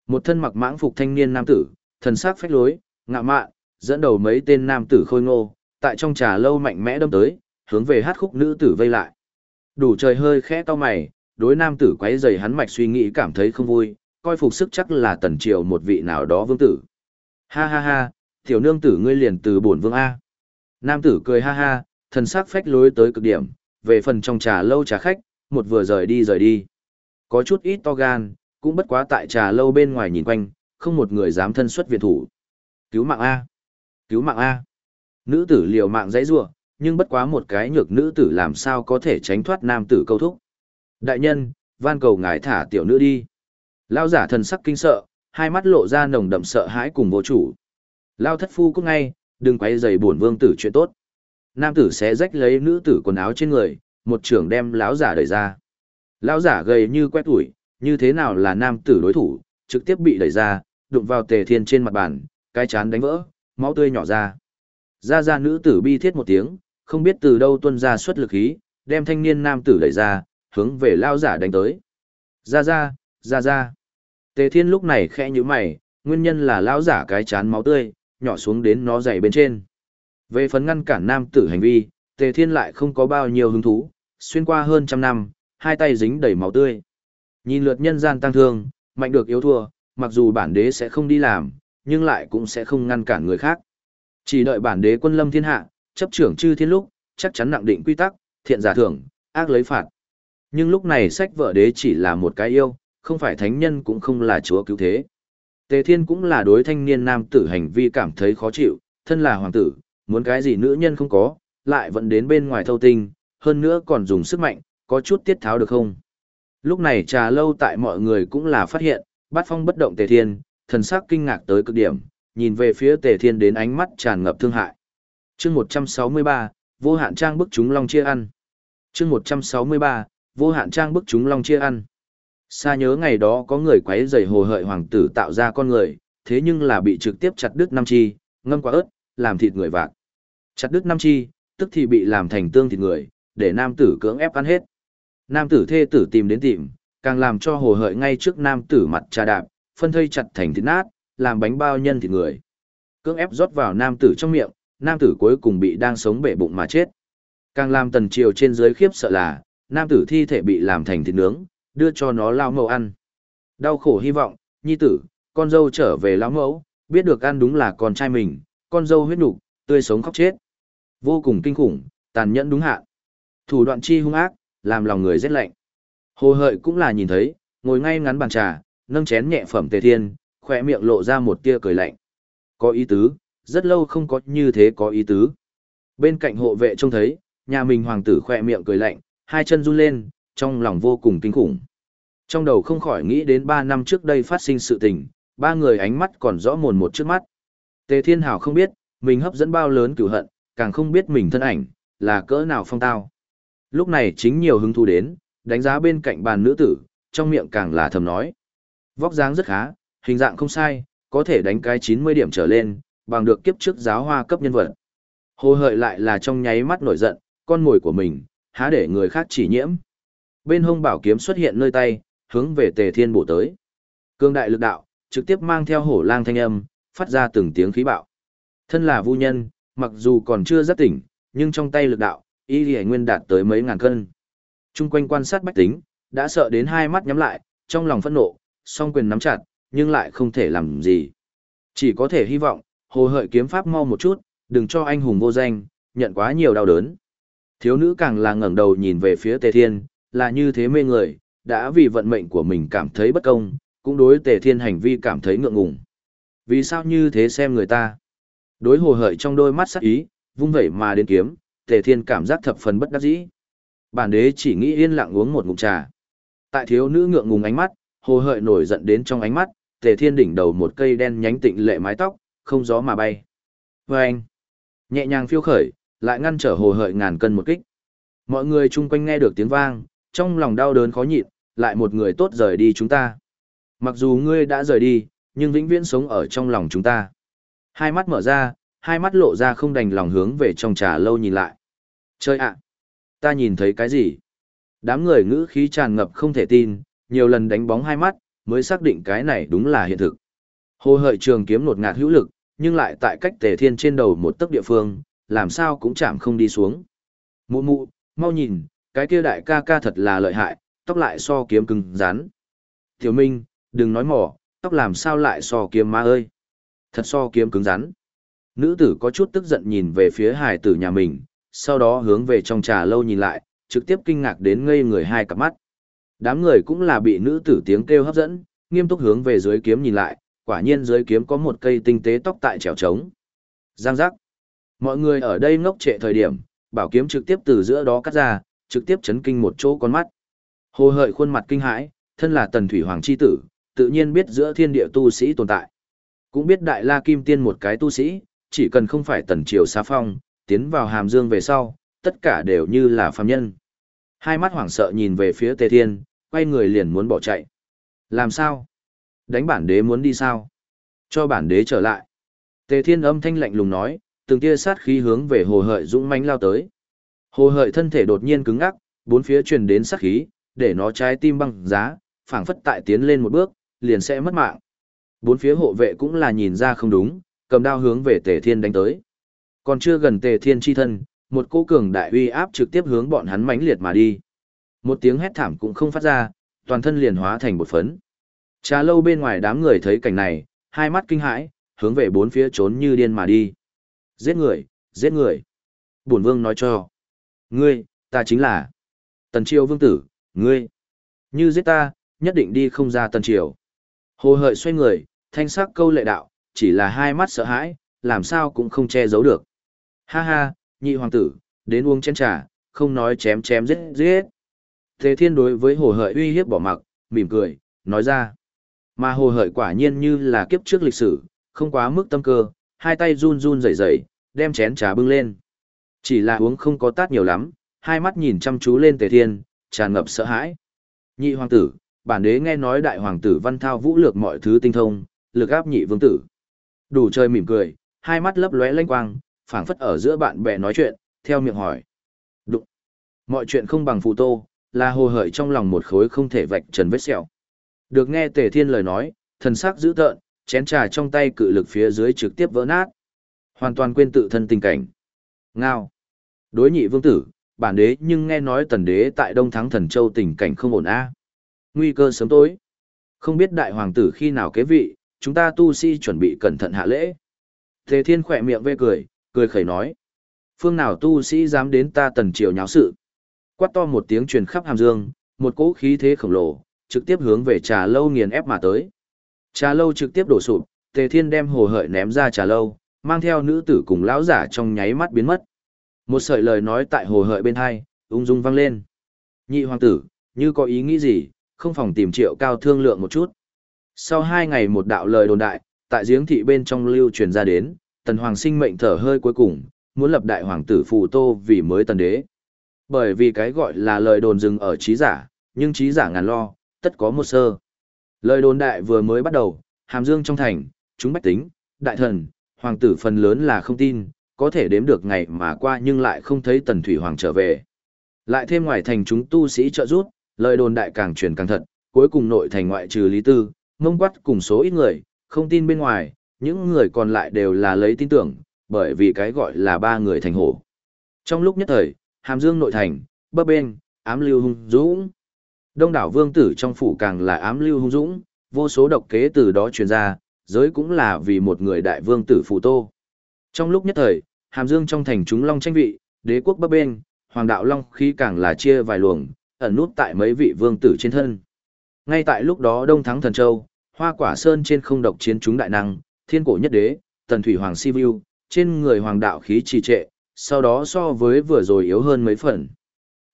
Một thân mặc mãng phục thanh niên nam tử, thần sắc phách lối, ngạ mạn, dẫn đầu mấy tên nam tử khôi ngô, tại trong trà lâu mạnh mẽ đâm tới, hướng về hát khúc nữ tử vây lại. Đủ trời hơi khẽ to mày, đối nam tử quấy rầy hắn mạch suy nghĩ cảm thấy không vui, coi phục sức chắc là tần triều một vị nào đó vương tử. Ha ha ha, tiểu nương tử ngươi liền từ bổn vương A. Nam tử cười ha ha, thần sắc phách lối tới cực điểm, về phần trong trà lâu trà khách, một vừa rời đi rời đi. Có chút ít to gan, cũng bất quá tại trà lâu bên ngoài nhìn quanh, không một người dám thân xuất viện thủ. Cứu mạng A! Cứu mạng A! Nữ tử liều mạng dãy ruộng, nhưng bất quá một cái nhược nữ tử làm sao có thể tránh thoát nam tử câu thúc. Đại nhân, van cầu ngài thả tiểu nữ đi. Lao giả thần sắc kinh sợ, hai mắt lộ ra nồng đậm sợ hãi cùng vô chủ. Lao thất phu cũng ngay, đừng quay giày buồn vương tử chuyện tốt. Nam tử sẽ rách lấy nữ tử quần áo trên người, một trưởng đem lão giả đẩy ra. Lão giả gầy như quét tuổi, như thế nào là nam tử đối thủ, trực tiếp bị đẩy ra, đụng vào tề thiên trên mặt bàn, cái chán đánh vỡ, máu tươi nhỏ ra. Ra ra nữ tử bi thiết một tiếng, không biết từ đâu tuân ra xuất lực khí, đem thanh niên nam tử đẩy ra, hướng về lao giả đánh tới. Ra ra, ra ra. Tề thiên lúc này khẽ như mày, nguyên nhân là lao giả cái chán máu tươi, nhỏ xuống đến nó dày bên trên. Về phần ngăn cản nam tử hành vi, tề thiên lại không có bao nhiêu hứng thú, xuyên qua hơn trăm năm, hai tay dính đầy máu tươi. Nhìn lượt nhân gian tăng thương, mạnh được yếu thua, mặc dù bản đế sẽ không đi làm, nhưng lại cũng sẽ không ngăn cản người khác. Chỉ đợi bản đế quân lâm thiên hạ, chấp trưởng chư thiên lúc, chắc chắn nặng định quy tắc, thiện giả thưởng, ác lấy phạt. Nhưng lúc này sách vợ đế chỉ là một cái yêu, không phải thánh nhân cũng không là chúa cứu thế. Tề thiên cũng là đối thanh niên nam tử hành vi cảm thấy khó chịu, thân là hoàng tử, muốn cái gì nữ nhân không có, lại vẫn đến bên ngoài thâu tinh, hơn nữa còn dùng sức mạnh, có chút tiết tháo được không? Lúc này trà lâu tại mọi người cũng là phát hiện, bát phong bất động tề thiên, thần sắc kinh ngạc tới cực điểm, nhìn về phía tề thiên đến ánh mắt tràn ngập thương hại. chương 163, vô hạn trang bức chúng long chia ăn. chương 163, vô hạn trang bức chúng long chia ăn. Xa nhớ ngày đó có người quấy rầy hồ hợi hoàng tử tạo ra con người, thế nhưng là bị trực tiếp chặt đứt năm chi, ngâm quả ớt, làm thịt người vạc. Chặt đứt năm chi, tức thì bị làm thành tương thịt người, để nam tử cưỡng ép ăn hết. Nam tử thê tử tìm đến tìm, càng làm cho hồ hợi ngay trước nam tử mặt trà đạp, phân thây chặt thành thịt nát, làm bánh bao nhân thịt người. Cưỡng ép rót vào nam tử trong miệng, nam tử cuối cùng bị đang sống bể bụng mà chết. Càng làm tần triều trên dưới khiếp sợ là, nam tử thi thể bị làm thành thịt nướng, đưa cho nó lao mẫu ăn. Đau khổ hy vọng, nhi tử, con dâu trở về lao mẫu, biết được ăn đúng là con trai mình, con dâu huyết nục, tươi sống khóc chết. Vô cùng kinh khủng, tàn nhẫn đúng hạn. Thủ đoạn chi hung ác, làm lòng người rét lạnh. Hồ hợi cũng là nhìn thấy, ngồi ngay ngắn bàn trà, nâng chén nhẹ phẩm tề thiên, khỏe miệng lộ ra một tia cười lạnh. Có ý tứ, rất lâu không có như thế có ý tứ. Bên cạnh hộ vệ trông thấy, nhà mình hoàng tử khỏe miệng cười lạnh, hai chân run lên, trong lòng vô cùng kinh khủng. Trong đầu không khỏi nghĩ đến ba năm trước đây phát sinh sự tình, ba người ánh mắt còn rõ mồn một trước mắt. Tề Thiên Hảo không biết, mình hấp dẫn bao lớn cửu hận, càng không biết mình thân ảnh, là cỡ nào phong tao. Lúc này chính nhiều hứng thú đến, đánh giá bên cạnh bàn nữ tử, trong miệng càng là thầm nói. Vóc dáng rất khá, hình dạng không sai, có thể đánh cái 90 điểm trở lên, bằng được kiếp trước giáo hoa cấp nhân vật. Hồ hợi lại là trong nháy mắt nổi giận, con mồi của mình, há để người khác chỉ nhiễm. Bên hông bảo kiếm xuất hiện nơi tay, hướng về tề thiên bổ tới. Cương đại lực đạo, trực tiếp mang theo hổ lang thanh âm, phát ra từng tiếng khí bạo. Thân là vu nhân, mặc dù còn chưa rất tỉnh, nhưng trong tay lực đạo, y lì nguyên đạt tới mấy ngàn cân. Trung quanh quan sát bách tính, đã sợ đến hai mắt nhắm lại, trong lòng phẫn nộ, song quyền nắm chặt, nhưng lại không thể làm gì. Chỉ có thể hy vọng, hồ hợi kiếm pháp mau một chút, đừng cho anh hùng vô danh, nhận quá nhiều đau đớn. Thiếu nữ càng là ngẩng đầu nhìn về phía tề thiên, là như thế mê người, đã vì vận mệnh của mình cảm thấy bất công, cũng đối tề thiên hành vi cảm thấy ngượng ngùng. Vì sao như thế xem người ta? Đối hồ hợi trong đôi mắt sắc ý, vung vẩy mà đến kiếm, tề thiên cảm giác thập phần bất đắc dĩ. Bản đế chỉ nghĩ yên lặng uống một ngụm trà. Tại thiếu nữ ngượng ngùng ánh mắt, hồ hợi nổi giận đến trong ánh mắt, tề thiên đỉnh đầu một cây đen nhánh tịnh lệ mái tóc, không gió mà bay. Và anh, nhẹ nhàng phiêu khởi, lại ngăn trở hồ hợi ngàn cân một kích. Mọi người chung quanh nghe được tiếng vang, trong lòng đau đớn khó nhịn, lại một người tốt rời đi chúng ta. Mặc dù ngươi đã rời đi, nhưng vĩnh viễn sống ở trong lòng chúng ta. Hai mắt mở ra, hai mắt lộ ra không đành lòng hướng về trong trà lâu nhìn lại. Chơi ạ! ta nhìn thấy cái gì? Đám người ngữ khí tràn ngập không thể tin, nhiều lần đánh bóng hai mắt, mới xác định cái này đúng là hiện thực. Hồ hợi trường kiếm nột ngạt hữu lực, nhưng lại tại cách tề thiên trên đầu một tấc địa phương, làm sao cũng chạm không đi xuống. Mụ mụ, mau nhìn, cái kia đại ca ca thật là lợi hại, tóc lại so kiếm cứng rắn. Tiểu Minh, đừng nói mỏ, tóc làm sao lại so kiếm ma ơi. Thật so kiếm cứng rắn. Nữ tử có chút tức giận nhìn về phía hải tử nhà mình, sau đó hướng về trong trà lâu nhìn lại, trực tiếp kinh ngạc đến ngây người hai cặp mắt. Đám người cũng là bị nữ tử tiếng kêu hấp dẫn, nghiêm túc hướng về dưới kiếm nhìn lại, quả nhiên dưới kiếm có một cây tinh tế tóc tại trèo trống. Giang giác. Mọi người ở đây ngốc trệ thời điểm, bảo kiếm trực tiếp từ giữa đó cắt ra, trực tiếp chấn kinh một chỗ con mắt. Hồ hợi khuôn mặt kinh hãi, thân là tần thủy hoàng chi tử, tự nhiên biết giữa thiên địa tu sĩ tồn tại. Cũng biết đại la kim tiên một cái tu sĩ, chỉ cần không phải tần triều xá phong, tiến vào hàm dương về sau, tất cả đều như là phàm nhân. Hai mắt hoảng sợ nhìn về phía tề thiên, quay người liền muốn bỏ chạy. Làm sao? Đánh bản đế muốn đi sao? Cho bản đế trở lại. Tề thiên âm thanh lạnh lùng nói, từng tia sát khí hướng về hồ hợi dũng mãnh lao tới. Hồ hợi thân thể đột nhiên cứng ngắc, bốn phía truyền đến sát khí, để nó trái tim băng giá, phảng phất tại tiến lên một bước, liền sẽ mất mạng. Bốn phía hộ vệ cũng là nhìn ra không đúng, cầm đao hướng về Tề Thiên đánh tới. Còn chưa gần Tề Thiên chi thân, một cô cường đại uy áp trực tiếp hướng bọn hắn mãnh liệt mà đi. Một tiếng hét thảm cũng không phát ra, toàn thân liền hóa thành một phấn. Trà lâu bên ngoài đám người thấy cảnh này, hai mắt kinh hãi, hướng về bốn phía trốn như điên mà đi. Giết người, giết người. Bổn vương nói cho. Ngươi, ta chính là Tần Triều vương tử, ngươi. Như giết ta, nhất định đi không ra Tần Triều. Hồ hợi xoay người, thanh sắc câu lệ đạo, chỉ là hai mắt sợ hãi, làm sao cũng không che giấu được. Ha ha, nhị hoàng tử, đến uống chén trà, không nói chém chém giết giết. Thế thiên đối với hồ hợi uy hiếp bỏ mặc, mỉm cười, nói ra. Mà hồ hợi quả nhiên như là kiếp trước lịch sử, không quá mức tâm cơ, hai tay run run rẩy rẩy, đem chén trà bưng lên. Chỉ là uống không có tát nhiều lắm, hai mắt nhìn chăm chú lên tề thiên, tràn ngập sợ hãi. Nhị hoàng tử, bản đế nghe nói đại hoàng tử văn thao vũ lược mọi thứ tinh thông, lực áp nhị vương tử. Đủ chơi mỉm cười, hai mắt lấp lóe lanh quang, phảng phất ở giữa bạn bè nói chuyện, theo miệng hỏi. Đụng. Mọi chuyện không bằng phù tô, là hồ hởi trong lòng một khối không thể vạch trần vết sẹo. Được nghe Tề Thiên lời nói, thần sắc dữ tợn, chén trà trong tay cự lực phía dưới trực tiếp vỡ nát. Hoàn toàn quên tự thân tình cảnh. Ngao. Đối nhị vương tử, bản đế nhưng nghe nói tần đế tại Đông Thắng Thần Châu tình cảnh không ổn a. Nguy cơ sớm tối. Không biết đại hoàng tử khi nào kế vị, chúng ta tu si chuẩn bị cẩn thận hạ lễ. Tề Thiên khỏe miệng vê cười, cười khẩy nói. Phương nào tu sĩ dám đến ta tần triều nháo sự. Quát to một tiếng truyền khắp hàm dương, một cỗ khí thế khổng lồ, trực tiếp hướng về trà lâu nghiền ép mà tới. Trà lâu trực tiếp đổ sụp, Tề Thiên đem hồ hợi ném ra trà lâu, mang theo nữ tử cùng lão giả trong nháy mắt biến mất. Một sợi lời nói tại hồ hợi bên hai, ung dung vang lên. Nhị hoàng tử, như có ý nghĩ gì, không phòng tìm triệu cao thương lượng một chút. Sau hai ngày một đạo lời đồn đại, tại giếng thị bên trong lưu truyền ra đến, tần hoàng sinh mệnh thở hơi cuối cùng, muốn lập đại hoàng tử phù tô vì mới tần đế. Bởi vì cái gọi là lời đồn dừng ở trí giả, nhưng trí giả ngàn lo, tất có một sơ. Lời đồn đại vừa mới bắt đầu, hàm dương trong thành, chúng bách tính, đại thần, hoàng tử phần lớn là không tin, có thể đếm được ngày mà qua nhưng lại không thấy tần thủy hoàng trở về. Lại thêm ngoài thành chúng tu sĩ trợ rút, lời đồn đại càng truyền càng thật, cuối cùng nội thành ngoại trừ Lý Tư, mông quắt cùng số ít người, không tin bên ngoài, những người còn lại đều là lấy tin tưởng, bởi vì cái gọi là ba người thành hổ. Trong lúc nhất thời, hàm dương nội thành, bấp bên, ám lưu hung dũng. Đông đảo vương tử trong phủ càng là ám lưu hung dũng, vô số độc kế từ đó truyền ra, giới cũng là vì một người đại vương tử phù tô. Trong lúc nhất thời, hàm dương trong thành chúng long tranh vị, đế quốc bấp bên, hoàng đạo long khí càng là chia vài luồng, ẩn nút tại mấy vị vương tử trên thân. Ngay tại lúc đó Đông Thắng Thần Châu, Hoa Quả Sơn trên không độc chiến chúng đại năng, Thiên cổ nhất đế, Tần Thủy Hoàng Sivu, trên người hoàng đạo khí trì trệ, sau đó so với vừa rồi yếu hơn mấy phần.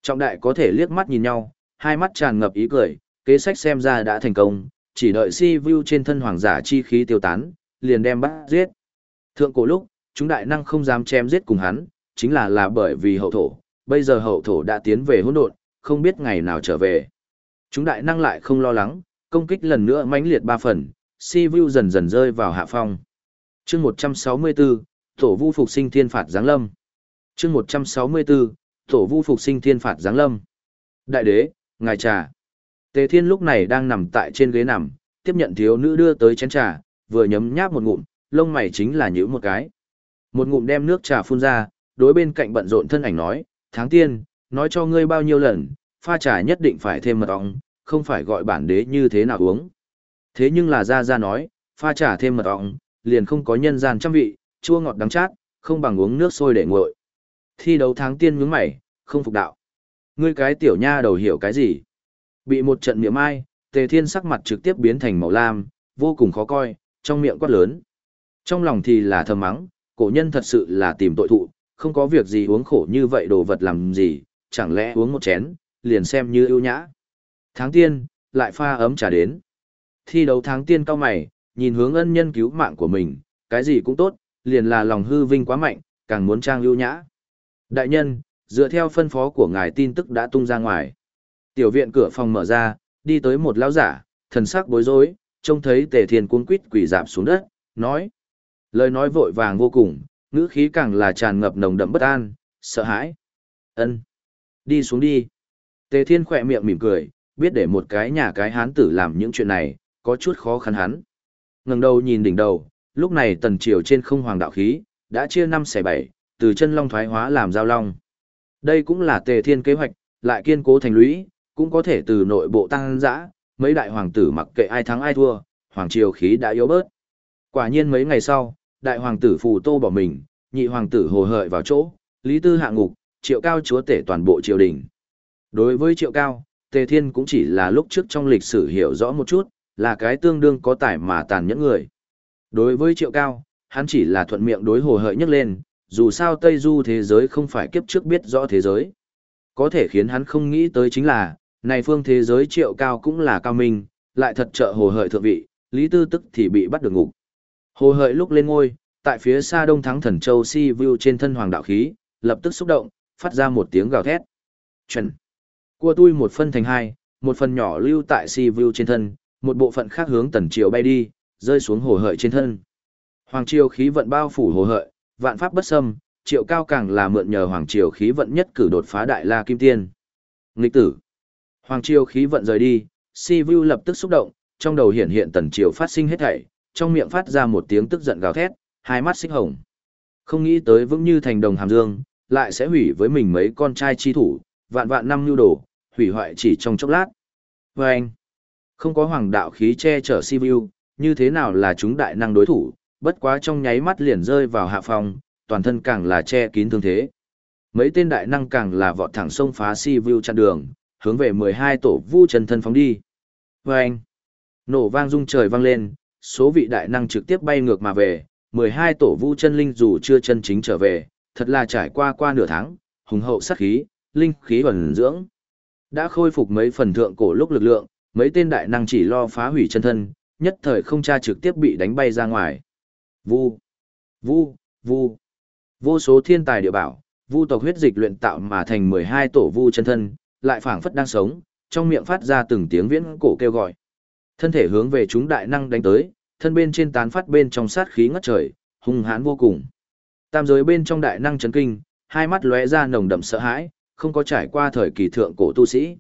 Trọng đại có thể liếc mắt nhìn nhau, hai mắt tràn ngập ý cười, kế sách xem ra đã thành công, chỉ đợi Sivu trên thân hoàng giả chi khí tiêu tán, liền đem bắt giết. Thượng cổ lúc, chúng đại năng không dám chém giết cùng hắn, chính là là bởi vì hậu thổ, bây giờ hậu thổ đã tiến về hỗn độn, không biết ngày nào trở về. Chúng đại năng lại không lo lắng, công kích lần nữa mãnh liệt ba phần, si vu dần dần rơi vào hạ phong. chương 164, Tổ vu phục sinh thiên phạt giáng lâm. chương 164, Tổ vu phục sinh thiên phạt giáng lâm. Đại đế, ngài trà. Tề thiên lúc này đang nằm tại trên ghế nằm, tiếp nhận thiếu nữ đưa tới chén trà, vừa nhấm nháp một ngụm, lông mày chính là nhữ một cái. Một ngụm đem nước trà phun ra, đối bên cạnh bận rộn thân ảnh nói, tháng tiên, nói cho ngươi bao nhiêu lần, pha trà nhất định phải thêm mật ong, không phải gọi bản đế như thế nào uống. Thế nhưng là ra ra nói, pha trà thêm mật ong, liền không có nhân gian trăm vị, chua ngọt đắng chát, không bằng uống nước sôi để nguội. Thi đấu tháng tiên nhướng mày, không phục đạo. Ngươi cái tiểu nha đầu hiểu cái gì? Bị một trận miệng ai, tề thiên sắc mặt trực tiếp biến thành màu lam, vô cùng khó coi, trong miệng quát lớn. Trong lòng thì là thầm mắng, cổ nhân thật sự là tìm tội thụ, không có việc gì uống khổ như vậy đồ vật làm gì, chẳng lẽ uống một chén, liền xem như ưu nhã. Tháng tiên, lại pha ấm trà đến. Thi đấu tháng tiên cao mày, nhìn hướng ân nhân cứu mạng của mình, cái gì cũng tốt, liền là lòng hư vinh quá mạnh, càng muốn trang lưu nhã. Đại nhân, dựa theo phân phó của ngài tin tức đã tung ra ngoài. Tiểu viện cửa phòng mở ra, đi tới một lão giả, thần sắc bối rối, trông thấy tề thiên cuốn quýt quỷ dạp xuống đất, nói. Lời nói vội vàng vô cùng, ngữ khí càng là tràn ngập nồng đậm bất an, sợ hãi. Ân, Đi xuống đi. Tề thiên khỏe miệng mỉm cười, biết để một cái nhà cái hán tử làm những chuyện này, có chút khó khăn hắn. ngẩng đầu nhìn đỉnh đầu, lúc này tần triều trên không hoàng đạo khí, đã chia năm xẻ bảy, từ chân long thoái hóa làm giao long. Đây cũng là tề thiên kế hoạch, lại kiên cố thành lũy, cũng có thể từ nội bộ tăng dã, mấy đại hoàng tử mặc kệ ai thắng ai thua, hoàng triều khí đã yếu bớt. Quả nhiên mấy ngày sau, đại hoàng tử phù tô bỏ mình, nhị hoàng tử hồ hợi vào chỗ, lý tư hạ ngục, triệu cao chúa tể toàn bộ triều đình. Đối với triệu cao, Tề Thiên cũng chỉ là lúc trước trong lịch sử hiểu rõ một chút, là cái tương đương có tài mà tàn nhẫn người. Đối với triệu cao, hắn chỉ là thuận miệng đối hồ hợi nhấc lên, dù sao Tây Du thế giới không phải kiếp trước biết rõ thế giới. Có thể khiến hắn không nghĩ tới chính là, này phương thế giới triệu cao cũng là cao minh, lại thật trợ hồ hợi thượng vị, Lý Tư tức thì bị bắt được ngục. Hồ hợi lúc lên ngôi, tại phía xa đông thắng thần châu si view trên thân hoàng đạo khí, lập tức xúc động, phát ra một tiếng gào thét. Chuẩn. Cua tui một phân thành hai, một phần nhỏ lưu tại si vu trên thân, một bộ phận khác hướng tần triều bay đi, rơi xuống hồ hợi trên thân. Hoàng triều khí vận bao phủ hồ hợi, vạn pháp bất xâm, triệu cao càng là mượn nhờ hoàng triều khí vận nhất cử đột phá đại la kim tiên. Nghịch tử. Hoàng triều khí vận rời đi, si vu lập tức xúc động, trong đầu hiện hiện tần triều phát sinh hết thảy, trong miệng phát ra một tiếng tức giận gào thét, hai mắt xích hồng. Không nghĩ tới vững như thành đồng hàm dương, lại sẽ hủy với mình mấy con trai chi thủ, vạn vạn năm nhu đồ, hủy hoại chỉ trong chốc lát. Và anh, không có hoàng đạo khí che chở Sivu, như thế nào là chúng đại năng đối thủ, bất quá trong nháy mắt liền rơi vào hạ phòng, toàn thân càng là che kín thương thế. Mấy tên đại năng càng là vọt thẳng sông phá Sivu chặn đường, hướng về 12 tổ vu chân thân phóng đi. Vâng! nổ vang rung trời vang lên, số vị đại năng trực tiếp bay ngược mà về, 12 tổ vu chân linh dù chưa chân chính trở về, thật là trải qua qua nửa tháng, hùng hậu sát khí, linh khí ẩn dưỡng. Đã khôi phục mấy phần thượng cổ lúc lực lượng, mấy tên đại năng chỉ lo phá hủy chân thân, nhất thời không tra trực tiếp bị đánh bay ra ngoài. Vu, vu, vu. Vô số thiên tài địa bảo, vu tộc huyết dịch luyện tạo mà thành 12 tổ vu chân thân, lại phảng phất đang sống, trong miệng phát ra từng tiếng viễn cổ kêu gọi. Thân thể hướng về chúng đại năng đánh tới, thân bên trên tán phát bên trong sát khí ngất trời, hung hãn vô cùng. Tam giới bên trong đại năng chấn kinh, hai mắt lóe ra nồng đậm sợ hãi, không có trải qua thời kỳ thượng cổ tu sĩ.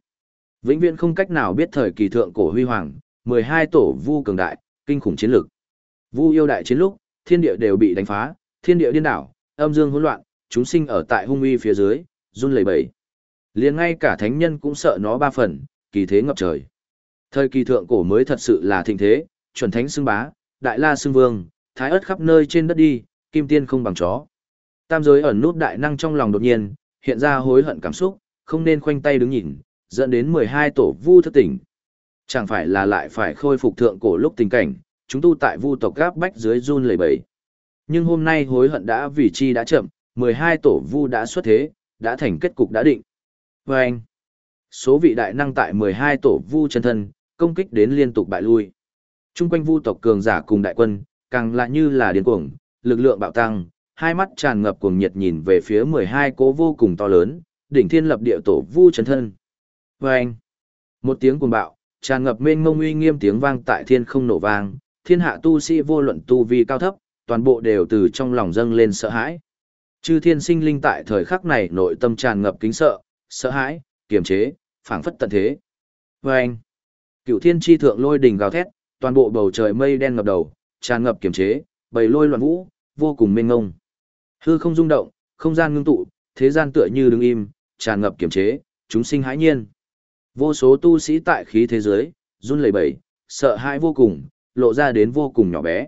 Vĩnh viễn không cách nào biết thời kỳ thượng cổ huy hoàng, 12 tổ vu cường đại, kinh khủng chiến lực. Vu yêu đại chiến lúc, thiên địa đều bị đánh phá, thiên địa điên đảo, âm dương hỗn loạn, chúng sinh ở tại hung uy phía dưới, run lẩy bẩy. Liền ngay cả thánh nhân cũng sợ nó ba phần, kỳ thế ngập trời. Thời kỳ thượng cổ mới thật sự là thịnh thế, chuẩn thánh xưng bá, đại la xưng vương, thái ớt khắp nơi trên đất đi, kim tiên không bằng chó. Tam giới ẩn nút đại năng trong lòng đột nhiên, hiện ra hối hận cảm xúc, không nên khoanh tay đứng nhìn, dẫn đến 12 tổ vu thất tỉnh. Chẳng phải là lại phải khôi phục thượng cổ lúc tình cảnh, chúng tu tại vu tộc gáp bách dưới run lẩy bẩy. Nhưng hôm nay hối hận đã vì chi đã chậm, 12 tổ vu đã xuất thế, đã thành kết cục đã định. Và anh, số vị đại năng tại 12 tổ vu chân thân, công kích đến liên tục bại lui. Trung quanh vu tộc cường giả cùng đại quân, càng lại như là điên cuồng, lực lượng bạo tăng, hai mắt tràn ngập cuồng nhiệt nhìn về phía 12 cố vô cùng to lớn, đỉnh thiên lập địa tổ vu chân thân. Và anh, một tiếng cuồng bạo, tràn ngập mênh mông uy nghiêm tiếng vang tại thiên không nổ vang, thiên hạ tu sĩ vô luận tu vi cao thấp, toàn bộ đều từ trong lòng dâng lên sợ hãi. Chư thiên sinh linh tại thời khắc này nội tâm tràn ngập kính sợ, sợ hãi, kiềm chế, phảng phất tận thế. Và anh, cửu thiên chi thượng lôi đỉnh gào thét, toàn bộ bầu trời mây đen ngập đầu, tràn ngập kiềm chế, bầy lôi loạn vũ, vô cùng mênh ngông. Hư không rung động, không gian ngưng tụ, thế gian tựa như đứng im, tràn ngập kiềm chế, chúng sinh hãi nhiên. Vô số tu sĩ tại khí thế giới, run lẩy bẩy, sợ hãi vô cùng, lộ ra đến vô cùng nhỏ bé.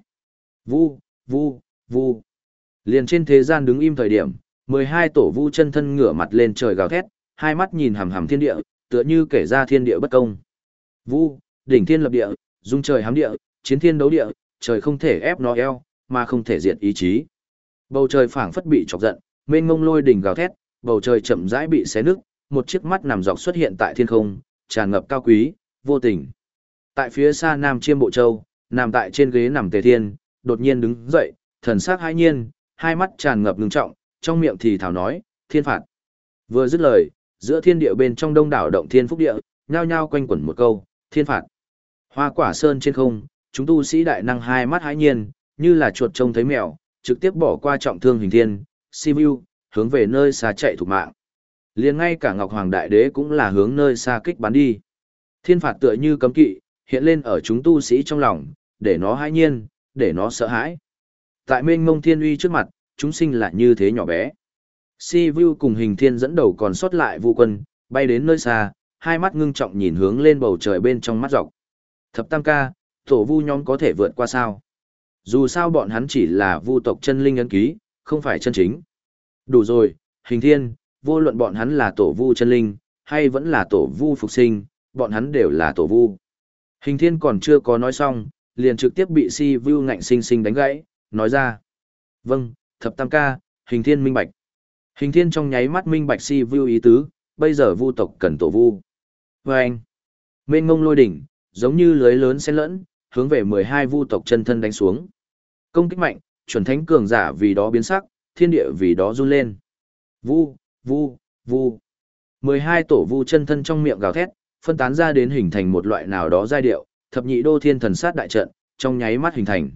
Vu, vu, vu. Liền trên thế gian đứng im thời điểm, 12 tổ vu chân thân ngửa mặt lên trời gào thét, hai mắt nhìn hằm hằm thiên địa, tựa như kể ra thiên địa bất công. Vu, đỉnh thiên lập địa, dung trời hám địa, chiến thiên đấu địa, trời không thể ép nó eo, mà không thể diệt ý chí. Bầu trời phảng phất bị chọc giận, mênh ngông lôi đỉnh gào thét, bầu trời chậm rãi bị xé nứt, một chiếc mắt nằm dọc xuất hiện tại thiên không, tràn ngập cao quý, vô tình. Tại phía xa Nam Chiêm Bộ Châu, nằm tại trên ghế nằm Tề Thiên, đột nhiên đứng dậy, thần sắc hãi nhiên, hai mắt tràn ngập ngưng trọng, trong miệng thì thảo nói, thiên phạt. Vừa dứt lời, giữa thiên địa bên trong đông đảo động thiên phúc địa, nhao nhao quanh quẩn một câu, thiên phạt. Hoa quả sơn trên không, chúng tu sĩ đại năng hai mắt hãi nhiên, như là chuột trông thấy mèo, trực tiếp bỏ qua trọng thương hình thiên, Simu, hướng về nơi xa chạy thủ mạng liền ngay cả Ngọc Hoàng Đại Đế cũng là hướng nơi xa kích bắn đi. Thiên phạt tựa như cấm kỵ, hiện lên ở chúng tu sĩ trong lòng, để nó hãi nhiên, để nó sợ hãi. Tại mênh mông thiên uy trước mặt, chúng sinh lại như thế nhỏ bé. Si Vu cùng hình thiên dẫn đầu còn sót lại vu quân, bay đến nơi xa, hai mắt ngưng trọng nhìn hướng lên bầu trời bên trong mắt dọc. Thập tam ca, tổ vu nhóm có thể vượt qua sao? Dù sao bọn hắn chỉ là vu tộc chân linh ấn ký, không phải chân chính. Đủ rồi, hình thiên, vô luận bọn hắn là tổ vu chân linh, hay vẫn là tổ vu phục sinh, bọn hắn đều là tổ vu. Hình thiên còn chưa có nói xong, liền trực tiếp bị si vu ngạnh sinh sinh đánh gãy, nói ra. Vâng, thập tam ca, hình thiên minh bạch. Hình thiên trong nháy mắt minh bạch si vu ý tứ, bây giờ vu tộc cần tổ vu. Và anh, mênh ngông lôi đỉnh, giống như lưới lớn xen lẫn, hướng về 12 vu tộc chân thân đánh xuống. Công kích mạnh, chuẩn thánh cường giả vì đó biến sắc, thiên địa vì đó run lên. Vu, vu, vu. 12 tổ vu chân thân trong miệng gào thét, phân tán ra đến hình thành một loại nào đó giai điệu, thập nhị đô thiên thần sát đại trận, trong nháy mắt hình thành.